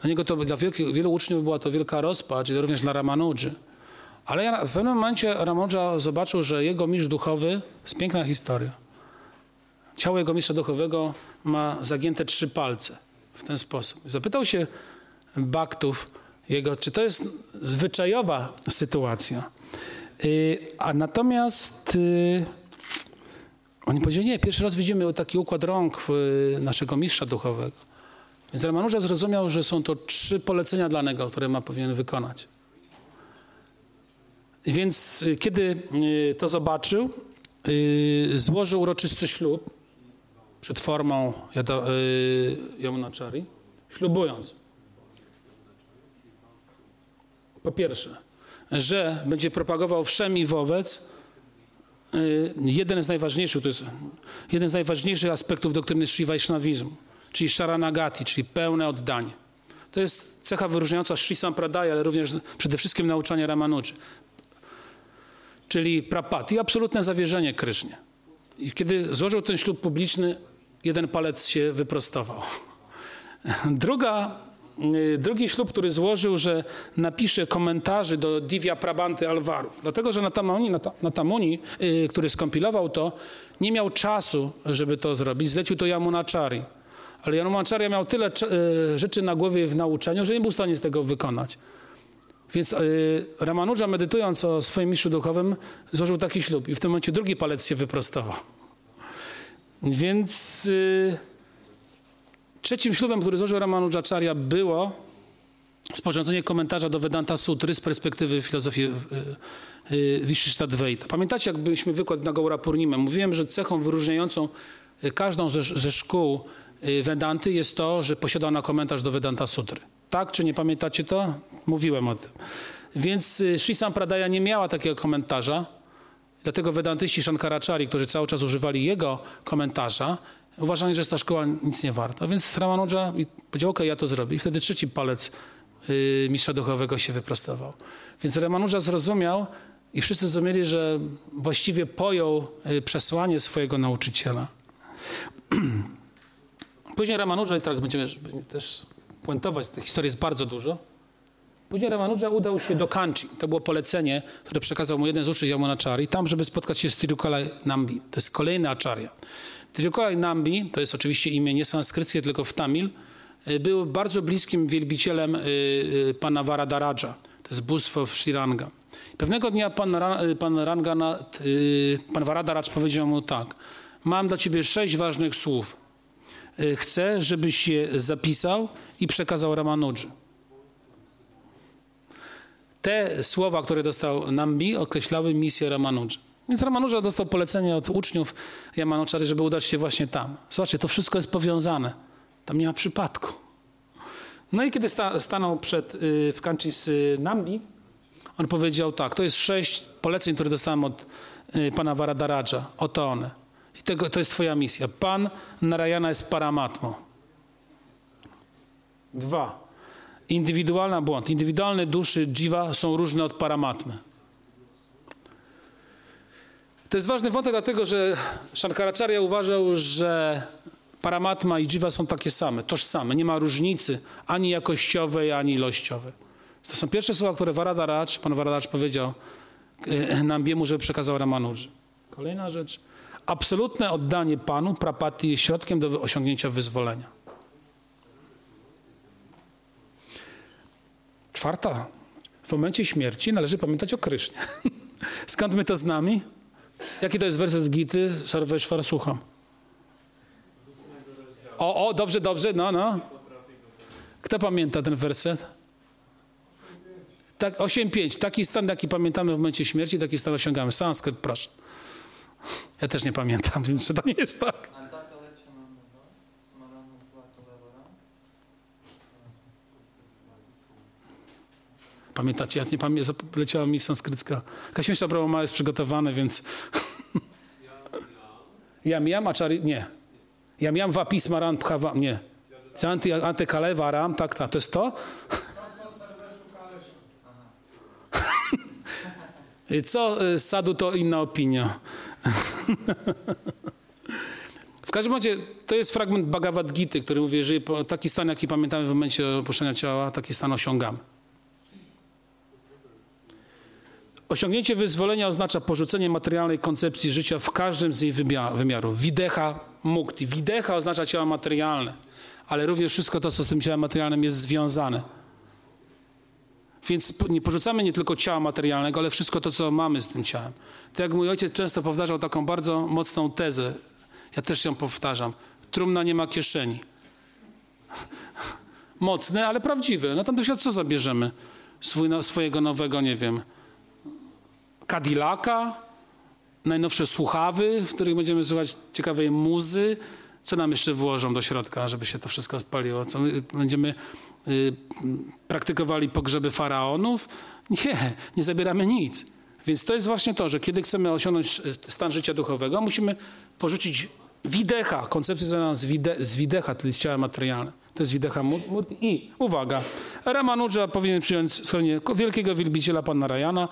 Dla niego to, dla wielu uczniów była to wielka rozpacz, również dla Ramanudży. Ale w pewnym momencie Ramanudża zobaczył, że jego mistrz duchowy, jest piękna historia. Ciało jego mistrza duchowego ma zagięte trzy palce w ten sposób. Zapytał się Baktów, jego, czy to jest zwyczajowa sytuacja. Y, a natomiast y, oni powiedzieli, nie, pierwszy raz widzimy taki układ rąk naszego mistrza duchowego. Więc Ramanuja zrozumiał, że są to trzy polecenia dla niego, które ma powinien wykonać. Więc y, kiedy to zobaczył, złożył uroczysty ślub przed formą Yamunachari, ślubując po pierwsze, że będzie propagował wszem i wobec y, jeden z najważniejszych, to jest jeden z najważniejszych aspektów doktryny Sri Vaishnavizmu, czyli Sharanagati, czyli pełne oddanie. To jest cecha wyróżniająca Sri Sampradaya, ale również przede wszystkim nauczania Ramanuczy. Czyli prapati, absolutne zawierzenie Krysznie. I kiedy złożył ten ślub publiczny, jeden palec się wyprostował. Druga Y, drugi ślub, który złożył, że napisze komentarzy do Divya Prabanty Alwarów. Dlatego, że Natamuni, Natamuni yy, który skompilował to, nie miał czasu, żeby to zrobić. Zlecił to Yamunachari. Ale Yamunacharya miał tyle yy, rzeczy na głowie w nauczaniu, że nie był w stanie z tego wykonać. Więc Ramanuja, medytując o swoim mistrzu duchowym, złożył taki ślub. I w tym momencie drugi palec się wyprostował. Więc... Trzecim ślubem, który złożył Ramanujacharya było sporządzenie komentarza do Vedanta Sutry z perspektywy filozofii e, e, Vishishtadvaita. Pamiętacie, jak byliśmy wykład na Gaura Purnimę, mówiłem, że cechą wyróżniającą e, każdą ze, ze szkół Vedanty jest to, że posiada ona komentarz do Vedanta Sutry. Tak, czy nie pamiętacie to? Mówiłem o tym. Więc Sri Sampradaya nie miała takiego komentarza, dlatego Vedantyści Shankaracharya, którzy cały czas używali jego komentarza, uważali, że ta szkoła nic nie warta. Więc Ramanuja powiedział, ok, ja to zrobię. I wtedy trzeci palec yy, mistrza duchowego się wyprostował. Więc Ramanuja zrozumiał i wszyscy zrozumieli, że właściwie pojął yy, przesłanie swojego nauczyciela. Później Ramanuja, i teraz będziemy też puentować, tych historii jest bardzo dużo. Później Ramanuja udał się do Kanchi. To było polecenie, które przekazał mu jeden z uczniów Yamunachari, tam, żeby spotkać się z Tirukalai Nambi. To jest kolejny acharya. Triukolai Nambi, to jest oczywiście imię nie sanskryckie, tylko w Tamil, y, był bardzo bliskim wielbicielem y, y, pana Varadaraja. To jest bóstwo w Shriranga. Pewnego dnia pan, pan, pan Varadaraj powiedział mu tak. Mam dla ciebie sześć ważnych słów. Chcę, żebyś je zapisał i przekazał Ramanudży. Te słowa, które dostał Nambi, określały misję Ramanudży. Więc Ramanuja dostał polecenie od uczniów Yamanuczary, żeby udać się właśnie tam. Zobaczcie, to wszystko jest powiązane. Tam nie ma przypadku. No i kiedy sta, stanął przed, y, w Kanchi z y, Nambi, on powiedział tak, to jest sześć poleceń, które dostałem od y, pana Varadaraja. Oto one. I tego, to jest twoja misja. Pan Narayana jest paramatmą. Dwa. Indywidualna błąd. Indywidualne duszy dziwa są różne od paramatmy. To jest ważny wątek, dlatego że Shankaracharya uważał, że Paramatma i Jiva są takie same, tożsame. Nie ma różnicy ani jakościowej, ani ilościowej. To są pierwsze słowa, które Varadaraj, pan Varadaraj powiedział e, Nambiemu, żeby przekazał Ramanuży. Kolejna rzecz. Absolutne oddanie Panu, prapati jest środkiem do osiągnięcia wyzwolenia. Czwarta. W momencie śmierci należy pamiętać o Krysznie. Skąd my to znamy? Jaki to jest werset z Gity? Sarweszwar, słucham. O, o, dobrze, dobrze, no, no. Kto pamięta ten werset? Tak, 8.5. Taki stan, jaki pamiętamy w momencie śmierci, taki stan osiągamy. Sanskryt, proszę. Ja też nie pamiętam, więc to nie jest tak. Pamiętacie? Ja nie pamiętam, leciała mi sanskrycka. Kaśmieszcza Brahma jest przygotowane, więc... Ja miam, czary Nie. Ja miam Vapisma Ram Bhava... Nie. Anty, Antykaleva Ram, tak, tak. To jest to? Co z sadu to inna opinia. W każdym razie to jest fragment Bhagavad Gita, który mówi, że taki stan, jaki pamiętamy w momencie opuszczenia ciała, taki stan osiągamy. Osiągnięcie wyzwolenia oznacza porzucenie materialnej koncepcji życia w każdym z jej wymiarów. Widecha mukti. Widecha oznacza ciało materialne, ale również wszystko to, co z tym ciałem materialnym jest związane. Więc nie porzucamy nie tylko ciała materialnego, ale wszystko to, co mamy z tym ciałem. Tak jak mój ojciec często powtarzał taką bardzo mocną tezę, ja też ją powtarzam. Trumna nie ma kieszeni. Mocne, ale prawdziwe. No tam do świata co zabierzemy? Swój, no, swojego nowego, nie wiem, Cadillaca, najnowsze słuchawy, w których będziemy słuchać ciekawej muzy. Co nam jeszcze włożą do środka, żeby się to wszystko spaliło? Co będziemy y, praktykowali pogrzeby faraonów? Nie, nie zabieramy nic. Więc to jest właśnie to, że kiedy chcemy osiągnąć y, stan życia duchowego, musimy porzucić widecha, koncepcję związaną z, wide, z widecha, czyli ciała materialne. To jest widecha i uwaga, Ramanuja powinien przyjąć schronienie wielkiego wielbiciela pana Rajana,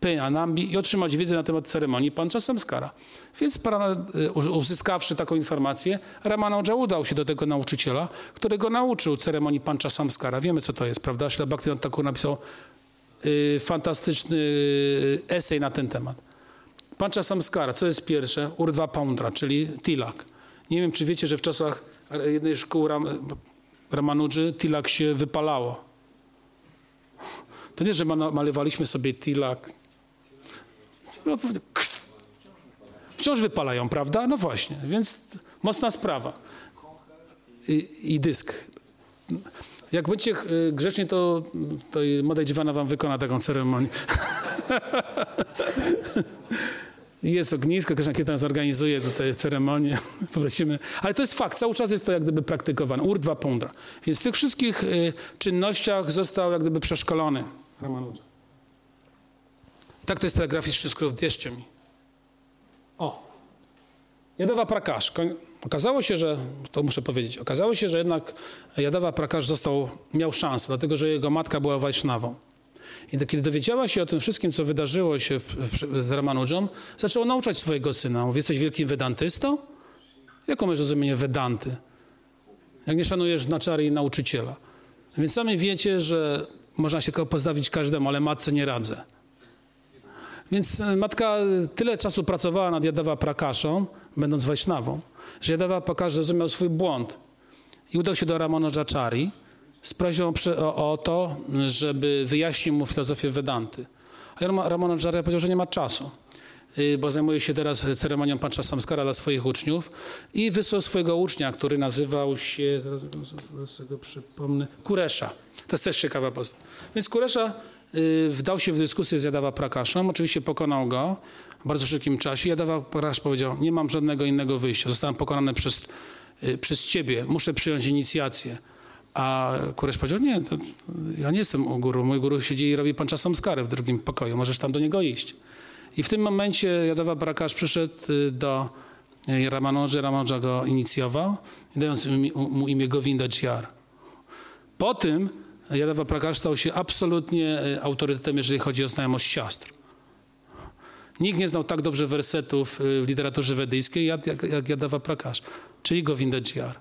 Pejanambi i otrzymać wiedzę na temat ceremonii Pancha Samskara. Więc y, uzyskawszy taką informację, Ramanuja udał się do tego nauczyciela, który go nauczył ceremonii Pancha Samskara. Wiemy, co to jest, prawda? Śla Bhaktivinoda Thakur napisał y, fantastyczny y, esej na ten temat. Pancha Samskara, co jest pierwsze? Urdva Paundra, czyli tilak. Nie wiem, czy wiecie, że w czasach jednej szkoły Ram, tilak się wypalało. To nie, że malowaliśmy sobie tilak. No, wciąż wypalają, prawda? No właśnie, więc mocna sprawa. I, i dysk. Jak będziecie grzeczni, to, to Modej Dziwana wam wykona taką ceremonię. Jest ognisko, kiedy zorganizuje tutaj ceremonię, poprosimy. Ale to jest fakt, cały czas jest to jak gdyby praktykowane. Urdwa pondra. Więc w tych wszystkich y, czynnościach został jak gdyby przeszkolony Ramanuja. I tak to jest telegraficznie skoro wierzcie mi. O. Jadawa Prakash. Okazało się, że, to muszę powiedzieć, okazało się, że jednak Jadawa Prakash został, miał szansę, dlatego że jego matka była Wajsznawą. I kiedy dowiedziała się o tym wszystkim, co wydarzyło się w, w, z Ramanujam, zaczęła nauczać swojego syna. Mówi, jesteś wielkim wedantystą? Jaką masz rozumienie wedanty? Jak nie szanujesz naczary i nauczyciela? Więc sami wiecie, że można się postawić każdemu, ale matce nie radzę. Więc e, matka tyle czasu pracowała nad Jadawa Prakaszą, będąc Wajsznawą, że Jadawa Prakasz zrozumiał swój błąd i udał się do Ramanujachari, z prośbą o, o to, żeby wyjaśnił mu filozofię Vedanty. A Ramanujara powiedział, że nie ma czasu, y, bo zajmuje się teraz ceremonią Pancha Samskara dla swoich uczniów i wysłał swojego ucznia, który nazywał się, zaraz, zaraz sobie przypomnę, Kuresza. To jest też ciekawa postać. Więc Kuresza y, wdał się w dyskusję z Jadawa Prakaszem, oczywiście pokonał go w bardzo szybkim czasie. Jadawa Prakasz powiedział, nie mam żadnego innego wyjścia, zostałem pokonany przez, y, przez ciebie, muszę przyjąć inicjację. A Kuresz powiedział, nie, ja nie jestem u guru, mój guru siedzi i robi pancha samskary w drugim pokoju, możesz tam do niego iść. I w tym momencie Jadowa Prakash przyszedł y, do Ramanuja, Ramanuja go inicjował, dając mu imię Govinda. Po tym Jadowa Prakash stał się absolutnie y, autorytetem, jeżeli chodzi o znajomość siastr. Nikt nie znał tak dobrze wersetów w literaturze wedyjskiej jak, jak, jak Jadawa Prakash, czyli Govinda Djiar.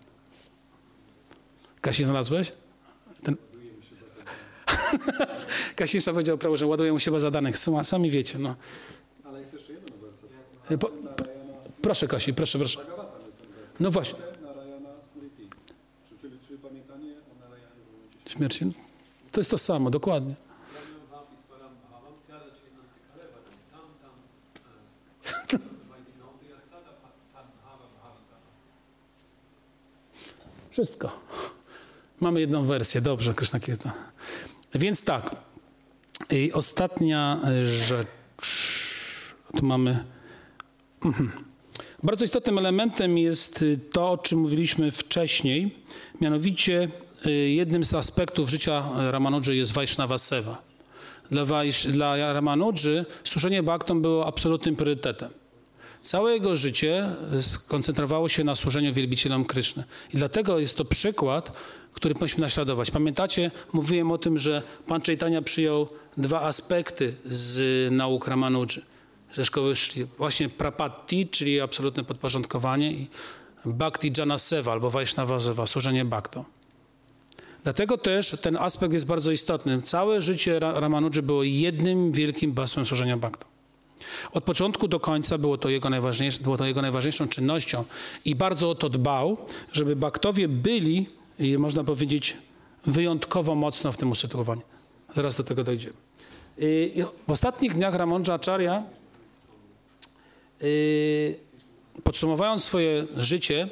Kasi znalazłeś? Ten... Kasińsza powiedział prawo, że ładują się baza danych. Sami wiecie. No. Ale jest jeszcze jeden werset. E, po, po, proszę Kasi, proszę, proszę. No właśnie. Śmierci? To jest to samo, dokładnie. Wszystko. Mamy jedną wersję, dobrze, Krishna Więc tak. I ostatnia rzecz. Tu mamy. Mhm. Bardzo istotnym elementem jest to, o czym mówiliśmy wcześniej. Mianowicie jednym z aspektów życia Ramanudży jest Vaishnava Seva. Dla, Wajsz, dla Ramanudży służenie Bhaktom było absolutnym priorytetem. Całe jego życie skoncentrowało się na służeniu wielbicielom Kryszny. I dlatego jest to przykład, który powinniśmy naśladować. Pamiętacie, mówiłem o tym, że Pan Chaitanya przyjął dwa aspekty z nauk Ramanudży. Ze szkoły szli właśnie prapatti, czyli absolutne podporządkowanie i bhakti jana seva albo vaishnava seva, służenie bhaktom. Dlatego też ten aspekt jest bardzo istotny. Całe życie Ramanudży było jednym wielkim basmem służenia bhaktom. Od początku do końca było to, jego najważniejsze, było to jego najważniejszą czynnością i bardzo o to dbał, żeby baktowie byli, można powiedzieć, wyjątkowo mocno w tym usytuowaniu. Zaraz do tego dojdziemy. W ostatnich dniach Ramonja Acharya, podsumowując swoje życie,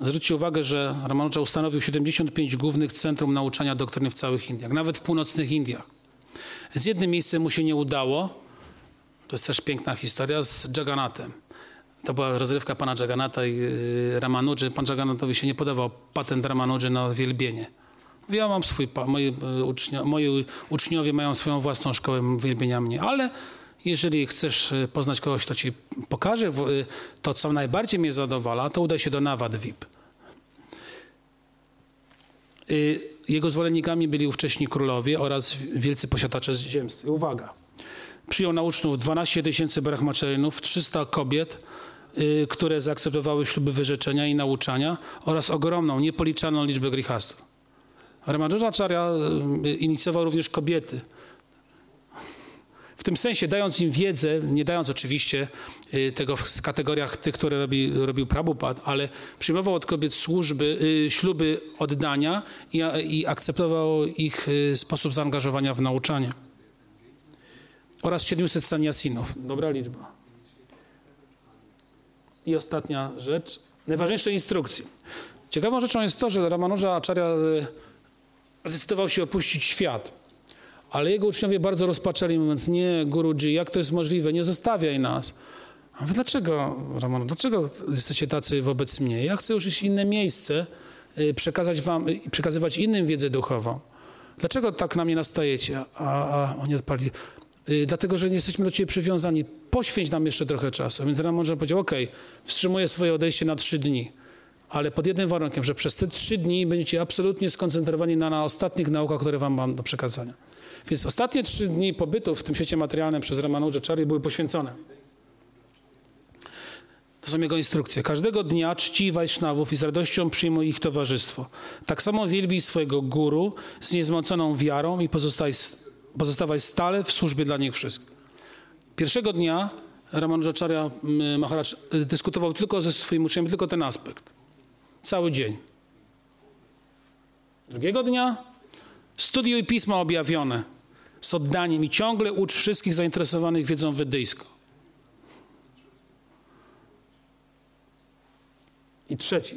zwróćcie uwagę, że Ramanuja ustanowił 75 głównych centrum nauczania doktryny w całych Indiach, nawet w północnych Indiach. Z jednym miejscem mu się nie udało, to jest też piękna historia z Jagannathem. To była rozrywka pana Jagannatha i Ramanudży. Pan Jagannathowi się nie podobał patent Ramanudży na wielbienie. Ja mam swój, moi, ucznio, moi uczniowie mają swoją własną szkołę wielbienia mnie, ale jeżeli chcesz poznać kogoś, kto ci pokaże to, co najbardziej mnie zadowala, to udaj się do Nawad VIP. Jego zwolennikami byli ówcześni królowie oraz wielcy posiadacze ziemscy. Uwaga! Przyjął na uczniów 12 tysięcy brahmaczarinów, 300 kobiet, które zaakceptowały śluby wyrzeczenia i nauczania oraz ogromną, niepoliczaną liczbę grihastów. Ramadżacharya y, inicjował również kobiety. W tym sensie dając im wiedzę, nie dając oczywiście y, tego w kategoriach tych, które robi, robił Prabhupada, ale przyjmował od kobiet służby, śluby oddania i, i akceptował ich sposób zaangażowania w nauczanie oraz 700 saniasinów. Dobra liczba. I ostatnia rzecz, najważniejsze instrukcje. Ciekawą rzeczą jest to, że Ramanuja Acharya zdecydował się opuścić świat, ale jego uczniowie bardzo rozpaczali, mówiąc, nie, Guruji, jak to jest możliwe, nie zostawiaj nas. A wy dlaczego, Ramanu, dlaczego jesteście tacy wobec mnie? Ja chcę już iść inne miejsce, e, przekazać wam, przekazywać innym wiedzę duchową. Dlaczego tak na mnie nastajecie? A, a oni odparli, Y, dlatego że nie jesteśmy do Ciebie przywiązani. Poświęć nam jeszcze trochę czasu. Więc Ramon powiedział, ok, wstrzymuję swoje odejście na trzy dni, ale pod jednym warunkiem, że przez te trzy dni będziecie absolutnie skoncentrowani na, na ostatnich naukach, które Wam mam do przekazania. Więc ostatnie trzy dni pobytu w tym świecie materialnym przez Ramanuja Czary były poświęcone. To są jego instrukcje. Każdego dnia czci Wajsznawów i z radością przyjmuj ich towarzystwo. Tak samo wielbij swojego guru z niezmąconą wiarą i pozostaj pozostawaj stale w służbie dla nich wszystkich. Pierwszego dnia Ramanujacharya Maharaj dyskutował tylko ze swoimi uczniami, tylko ten aspekt. Cały dzień. Drugiego dnia studiuj pisma objawione z oddaniem i ciągle ucz wszystkich zainteresowanych wiedzą wydyjską. I trzeci.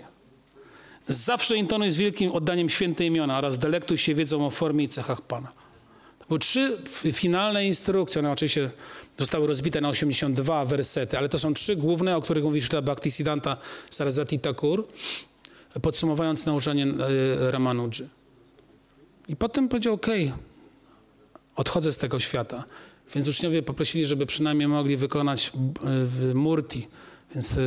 Zawsze intonuj z wielkim oddaniem święte imiona oraz delektuj się wiedzą o formie i cechach Pana. Były trzy finalne instrukcje, one oczywiście zostały rozbite na 82 wersety, ale to są trzy główne, o których mówi Śla Bhaktisiddhanta Saraswati Thakur, podsumowując nauczanie Ramanudży. I potem powiedział, ok, odchodzę z tego świata. Więc uczniowie poprosili, żeby przynajmniej mogli wykonać e, murti. Więc e,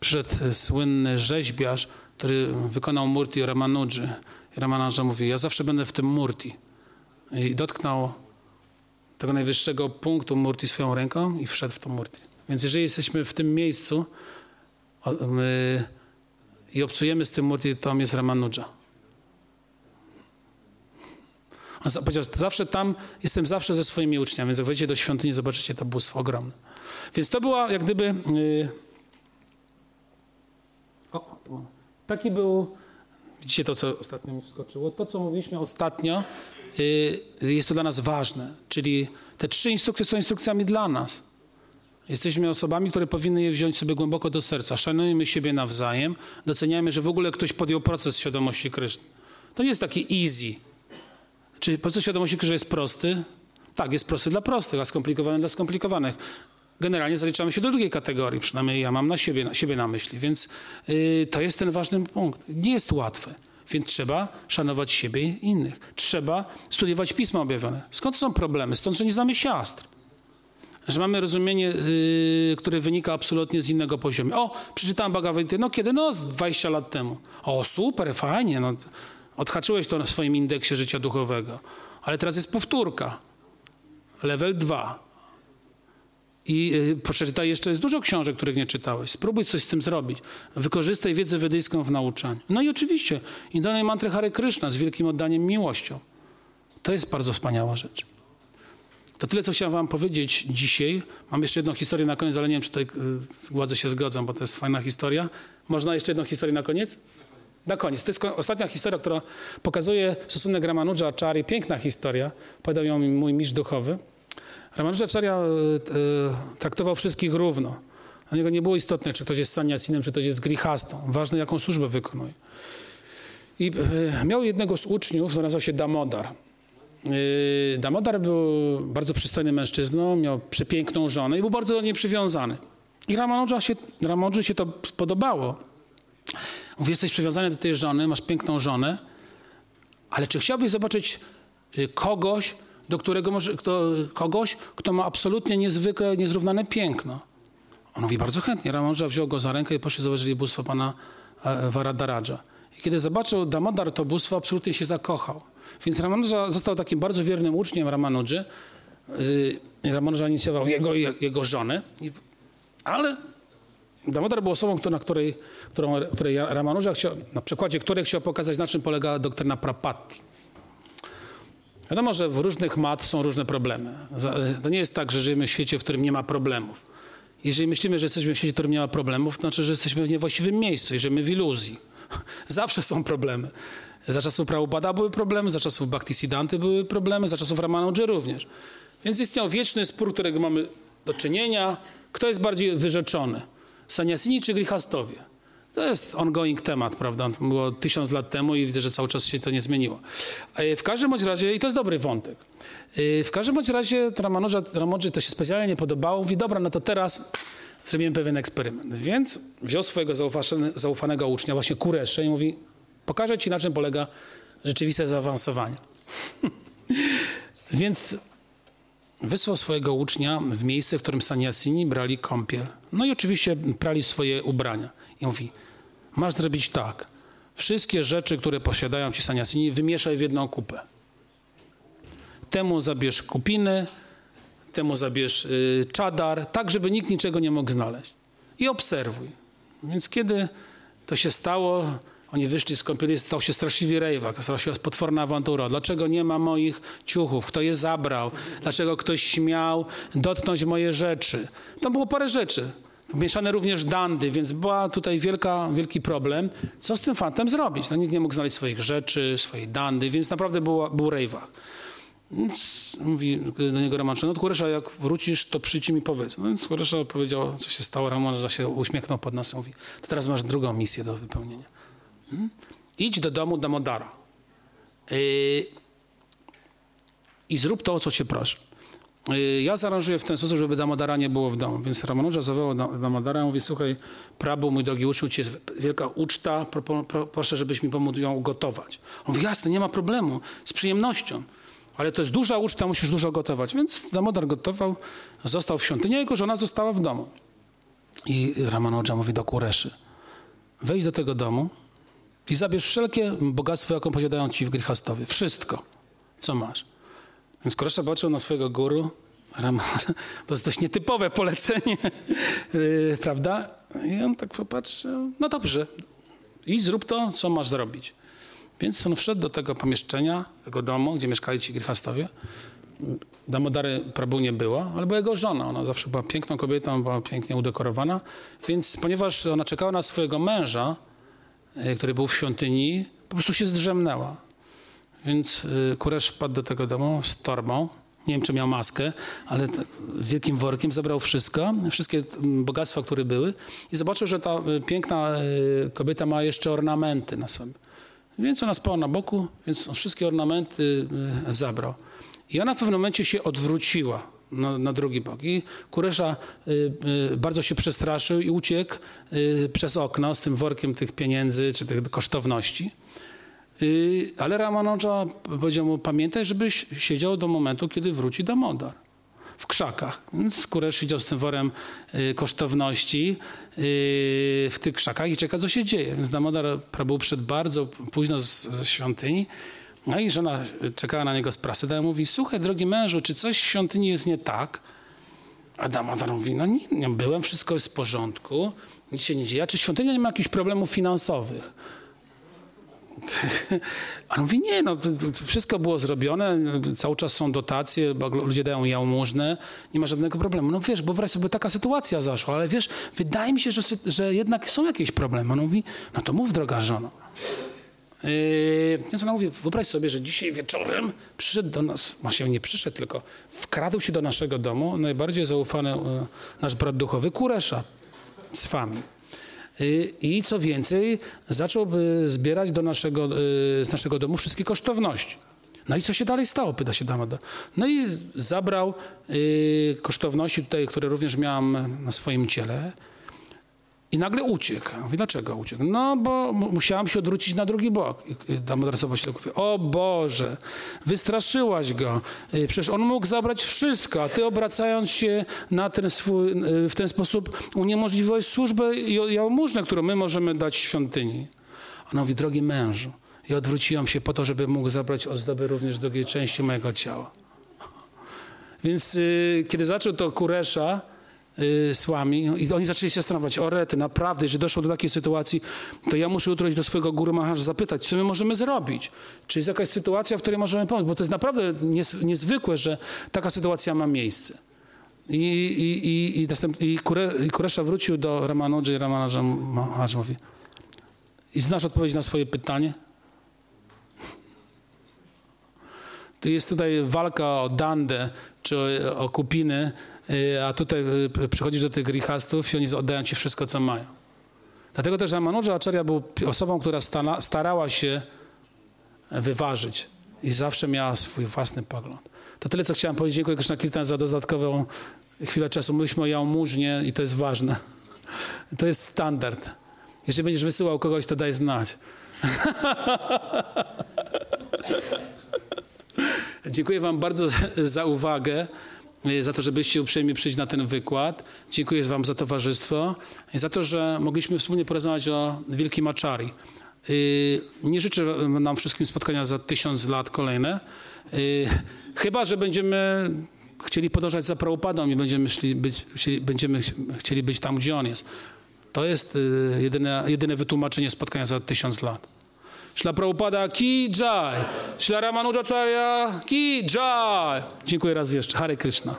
przyszedł słynny rzeźbiarz, który wykonał murti Ramanudży. Ramanuja mówi, ja zawsze będę w tym murti. I dotknął tego najwyższego punktu murti swoją ręką i wszedł w to murti. Więc jeżeli jesteśmy w tym miejscu my, i obcujemy z tym murti, to jest Ramanuja. Powiedział, zawsze tam, jestem zawsze ze swoimi uczniami, więc jak wejdziecie do świątyni, zobaczycie to bóstwo ogromne. Więc to była jak gdyby... Yy... O, taki był Widzicie to, co ostatnio mi wskoczyło? To, co mówiliśmy ostatnio, y, jest to dla nas ważne. Czyli te trzy instrukcje są instrukcjami dla nas. Jesteśmy osobami, które powinny je wziąć sobie głęboko do serca. Szanujmy siebie nawzajem, doceniajmy, że w ogóle ktoś podjął proces świadomości Kryszny. To nie jest takie easy. Czy proces świadomości Kryszny jest prosty? Tak, jest prosty dla prostych, a skomplikowany dla skomplikowanych generalnie zaliczamy się do drugiej kategorii, przynajmniej ja mam na siebie na, siebie na myśli, więc yy, to jest ten ważny punkt. Nie jest łatwe. Więc trzeba szanować siebie i innych. Trzeba studiować Pisma Objawione. Skąd są problemy? Stąd, że nie znamy siastr. Że mamy rozumienie, yy, które wynika absolutnie z innego poziomu. O, przeczytałem Bhagavad. No kiedy? No, z 20 lat temu. O, super, fajnie. No, odhaczyłeś to na swoim indeksie życia duchowego. Ale teraz jest powtórka. Level 2. I yy, przeczytaj jeszcze, jest dużo książek, których nie czytałeś. Spróbuj coś z tym zrobić. Wykorzystaj wiedzę wedyjską w nauczaniu. No i oczywiście, indolnej mantry Hare Krishna z wielkim oddaniem miłością. To jest bardzo wspaniała rzecz. To tyle, co chciałem wam powiedzieć dzisiaj. Mam jeszcze jedną historię na koniec, ale nie wiem, czy tutaj y, władze się zgodzą, bo to jest fajna historia. Można jeszcze jedną historię na koniec? Na koniec. To jest ostatnia historia, która pokazuje stosunek Ramanuja Acharya. Piękna historia. Podał ją mój mistrz duchowy. Ramanuja Acharya y, y, traktował wszystkich równo. Dla niego nie było istotne, czy ktoś jest saniasinem, czy ktoś jest grihastą. Ważne, jaką służbę wykonuje. I miał jednego z uczniów, nazywał się Damodar. Damodar był bardzo przystojnym mężczyzną, miał przepiękną żonę i był bardzo do niej przywiązany. I Ramanodża się, się to podobało. Mówi, jesteś przywiązany do tej żony, masz piękną żonę, ale czy chciałbyś zobaczyć kogoś, do którego może, kto, kogoś, kto ma absolutnie niezwykle, niezrównane piękno? On mówi, bardzo chętnie. Ramanodża wziął go za rękę i poszli zobaczyli bóstwo pana Varadaradża. I kiedy zobaczył Damodar to bóstwo, absolutnie się zakochał. Więc Ramanuja został takim bardzo wiernym uczniem Ramanudży. Ramanuja inicjował jego, jego żonę, ale Damodar był osobą, na której, którą, której Ramanuja chciał, na przykładzie której chciał pokazać, na czym polega doktryna Prapatti. Wiadomo, że w różnych mat są różne problemy. To nie jest tak, że żyjemy w świecie, w którym nie ma problemów. Jeżeli myślimy, że jesteśmy w świecie, w którym nie ma problemów, to znaczy, że jesteśmy w niewłaściwym miejscu i żyjemy w iluzji. Zawsze są problemy. Za czasów Prabhupada były problemy, za czasów Bhaktisiddhanty były problemy, za czasów Ramanuja również. Więc istniał wieczny spór, którego mamy do czynienia. Kto jest bardziej wyrzeczony? Saniasini czy grihastowie? To jest ongoing temat, prawda? Było tysiąc lat temu i widzę, że cały czas się to nie zmieniło. W każdym bądź razie, i to jest dobry wątek, w każdym bądź razie Ramonży to się specjalnie nie podobało. Mówi, dobra, no to teraz zrobimy pewien eksperyment. Więc wziął swojego zaufanego ucznia, właśnie Kuresze i mówi, pokażę ci, na czym polega rzeczywiste zaawansowanie. Więc wysłał swojego ucznia w miejsce, w którym saniasini brali kąpiel. No i oczywiście prali swoje ubrania. I mówi, masz zrobić tak. Wszystkie rzeczy, które posiadają ci saniasini, wymieszaj w jedną kupę. Temu zabierz kupiny, temu zabierz y, czadar, tak, żeby nikt niczego nie mógł znaleźć. I obserwuj. Więc kiedy to się stało, oni wyszli z kąpieli, stał się straszliwy rejwak, stała się potworna awantura. Dlaczego nie ma moich ciuchów? Kto je zabrał? Dlaczego ktoś śmiał dotknąć moje rzeczy? Tam było parę rzeczy. Mieszane również dandy, więc była tutaj wielka, wielki problem. Co z tym fantem zrobić? No, nikt nie mógł znaleźć swoich rzeczy, swojej dandy, więc naprawdę było, był rejwak. Więc mówi do niego Ramancha, no Kuresza, jak wrócisz, to przyjdź mi powiedz. No więc Kuresza powiedział, co się stało. Ramancha się uśmiechnął pod nosem mówi, to teraz masz drugą misję do wypełnienia. Idź do domu Damodara yy, i zrób to, o co cię proszę. Yy, ja zaaranżuję w ten sposób, żeby Damodara nie było w domu. Więc Ramanuja zawołał Damodara i mówi, słuchaj, Prabu, mój drogi, uczył cię, jest wielka uczta, pro, pro, proszę, żebyś mi pomógł ją ugotować. On mówi, jasne, nie ma problemu, z przyjemnością. Ale to jest duża uczta, musisz dużo gotować. Więc Damodar gotował, został w świątyni, jego żona została w domu. I Ramanuja mówi do Kureszy, wejdź do tego domu i zabierz wszelkie bogactwo, jaką posiadają ci w Grihastowie. Wszystko, co masz. Więc Kuresza patrzył na swojego guru, to jest dość nietypowe polecenie, yy, prawda? I on tak popatrzył, no dobrze, i zrób to, co masz zrobić. Więc on wszedł do tego pomieszczenia, tego domu, gdzie mieszkali ci Grihastowie. Damodary Prabu nie było, ale była jego żona. Ona zawsze była piękną kobietą, była pięknie udekorowana. Więc ponieważ ona czekała na swojego męża, który był w świątyni, po prostu się zdrzemnęła. Więc Kuresz wpadł do tego domu z torbą. Nie wiem, czy miał maskę, ale wielkim workiem zabrał wszystko, wszystkie bogactwa, które były i zobaczył, że ta piękna kobieta ma jeszcze ornamenty na sobie. Więc ona spała na boku, więc wszystkie ornamenty zabrał. I ona w pewnym momencie się odwróciła na, drugi bok. I Kuresza y, y, bardzo się przestraszył i uciekł y, przez okno z tym workiem tych pieniędzy czy tych kosztowności. Yy, ale Ramanuja powiedział mu, pamiętaj, żebyś siedział do momentu, kiedy wróci Damodar. W krzakach. Więc Kuresz siedział z tym worem y, kosztowności y, w tych krzakach i czeka, co się dzieje. Więc Damodar był przed bardzo późno ze świątyni. No i żona czekała na niego z prasy. i mówi, słuchaj, drogi mężu, czy coś w świątyni jest nie tak? A Damodar mówi, no nie, nie byłem, wszystko jest w porządku, nic się nie dzieje. Czy świątynia nie ma jakichś problemów finansowych? A on mówi, nie, no wszystko było zrobione, cały czas są dotacje, ludzie dają jałmużnę, nie ma żadnego problemu. No wiesz, bo wyobraź sobie, taka sytuacja zaszła, ale wiesz, wydaje mi się, że, że jednak są jakieś problemy. On mówi, no to mów, droga żono. Yy, więc ona mówi, wyobraź sobie, że dzisiaj wieczorem przyszedł do nas, się nie przyszedł, tylko wkradł się do naszego domu najbardziej zaufany yy, nasz brat duchowy Kuresza z Fami. Y, I co więcej, zaczął zbierać do naszego, y, z naszego domu wszystkie kosztowności. No i co się dalej stało, pyta się Damada. No i zabrał kosztowności tutaj, które również miałam na swoim ciele i nagle uciekł. Mówi, dlaczego uciekł? No, bo musiałam się odwrócić na drugi bok. I tam odwracała się mówi, o Boże, wystraszyłaś go. Y, przecież on mógł zabrać wszystko, a ty obracając się na ten swój, y, w ten sposób uniemożliwiłeś służbę jałmużnę, którą my możemy dać świątyni. On mówi, drogi mężu, ja odwróciłam się po to, żeby mógł zabrać ozdoby również drugiej części mojego ciała. Więc y, kiedy zaczął to Kuresza, słami i oni zaczęli się zastanawiać, o rety, naprawdę, jeżeli doszło do takiej sytuacji, to ja muszę jutro iść do swojego góry macharza zapytać, co my możemy zrobić? Czy jest jakaś sytuacja, w której możemy pomóc? Bo to jest naprawdę niezwykłe, że taka sytuacja ma miejsce. I, i, i, i, następ, i, Kure, i Kuresza wrócił do Ramanudży i Ramanudża mówi, i znasz odpowiedź na swoje pytanie? To jest tutaj walka o Dandę, czy o, o Kupiny, Y, a tutaj y, przychodzisz do tych grihastów i oni oddają ci wszystko, co mają. Dlatego też Ramanuja Acharya był osobą, która starała się wyważyć i zawsze miała swój własny pogląd. To tyle, co chciałem powiedzieć. Dziękuję Krishna Kirtan za dodatkową chwilę czasu. Mówiliśmy o jałmużnie i to jest ważne. To jest standard. Jeżeli będziesz wysyłał kogoś, to daj znać. Dziękuję wam bardzo za uwagę. Y, za to, żebyście uprzejmie przyjść na ten wykład. Dziękuję Wam za towarzystwo i za to, że mogliśmy wspólnie porozmawiać o Wielkim Aczari. Y, nie życzę nam wszystkim spotkania za tysiąc lat kolejne, y, chyba, że będziemy chcieli podążać za Prabhupadą i będziemy, być, będziemy chcieli być tam, gdzie On jest. To jest jedyne, jedyne wytłumaczenie spotkania za tysiąc lat. Śla Prabhupada ki jai. Śla Ramanujacharya ki jai. Dziękuję raz jeszcze. Hare Krishna.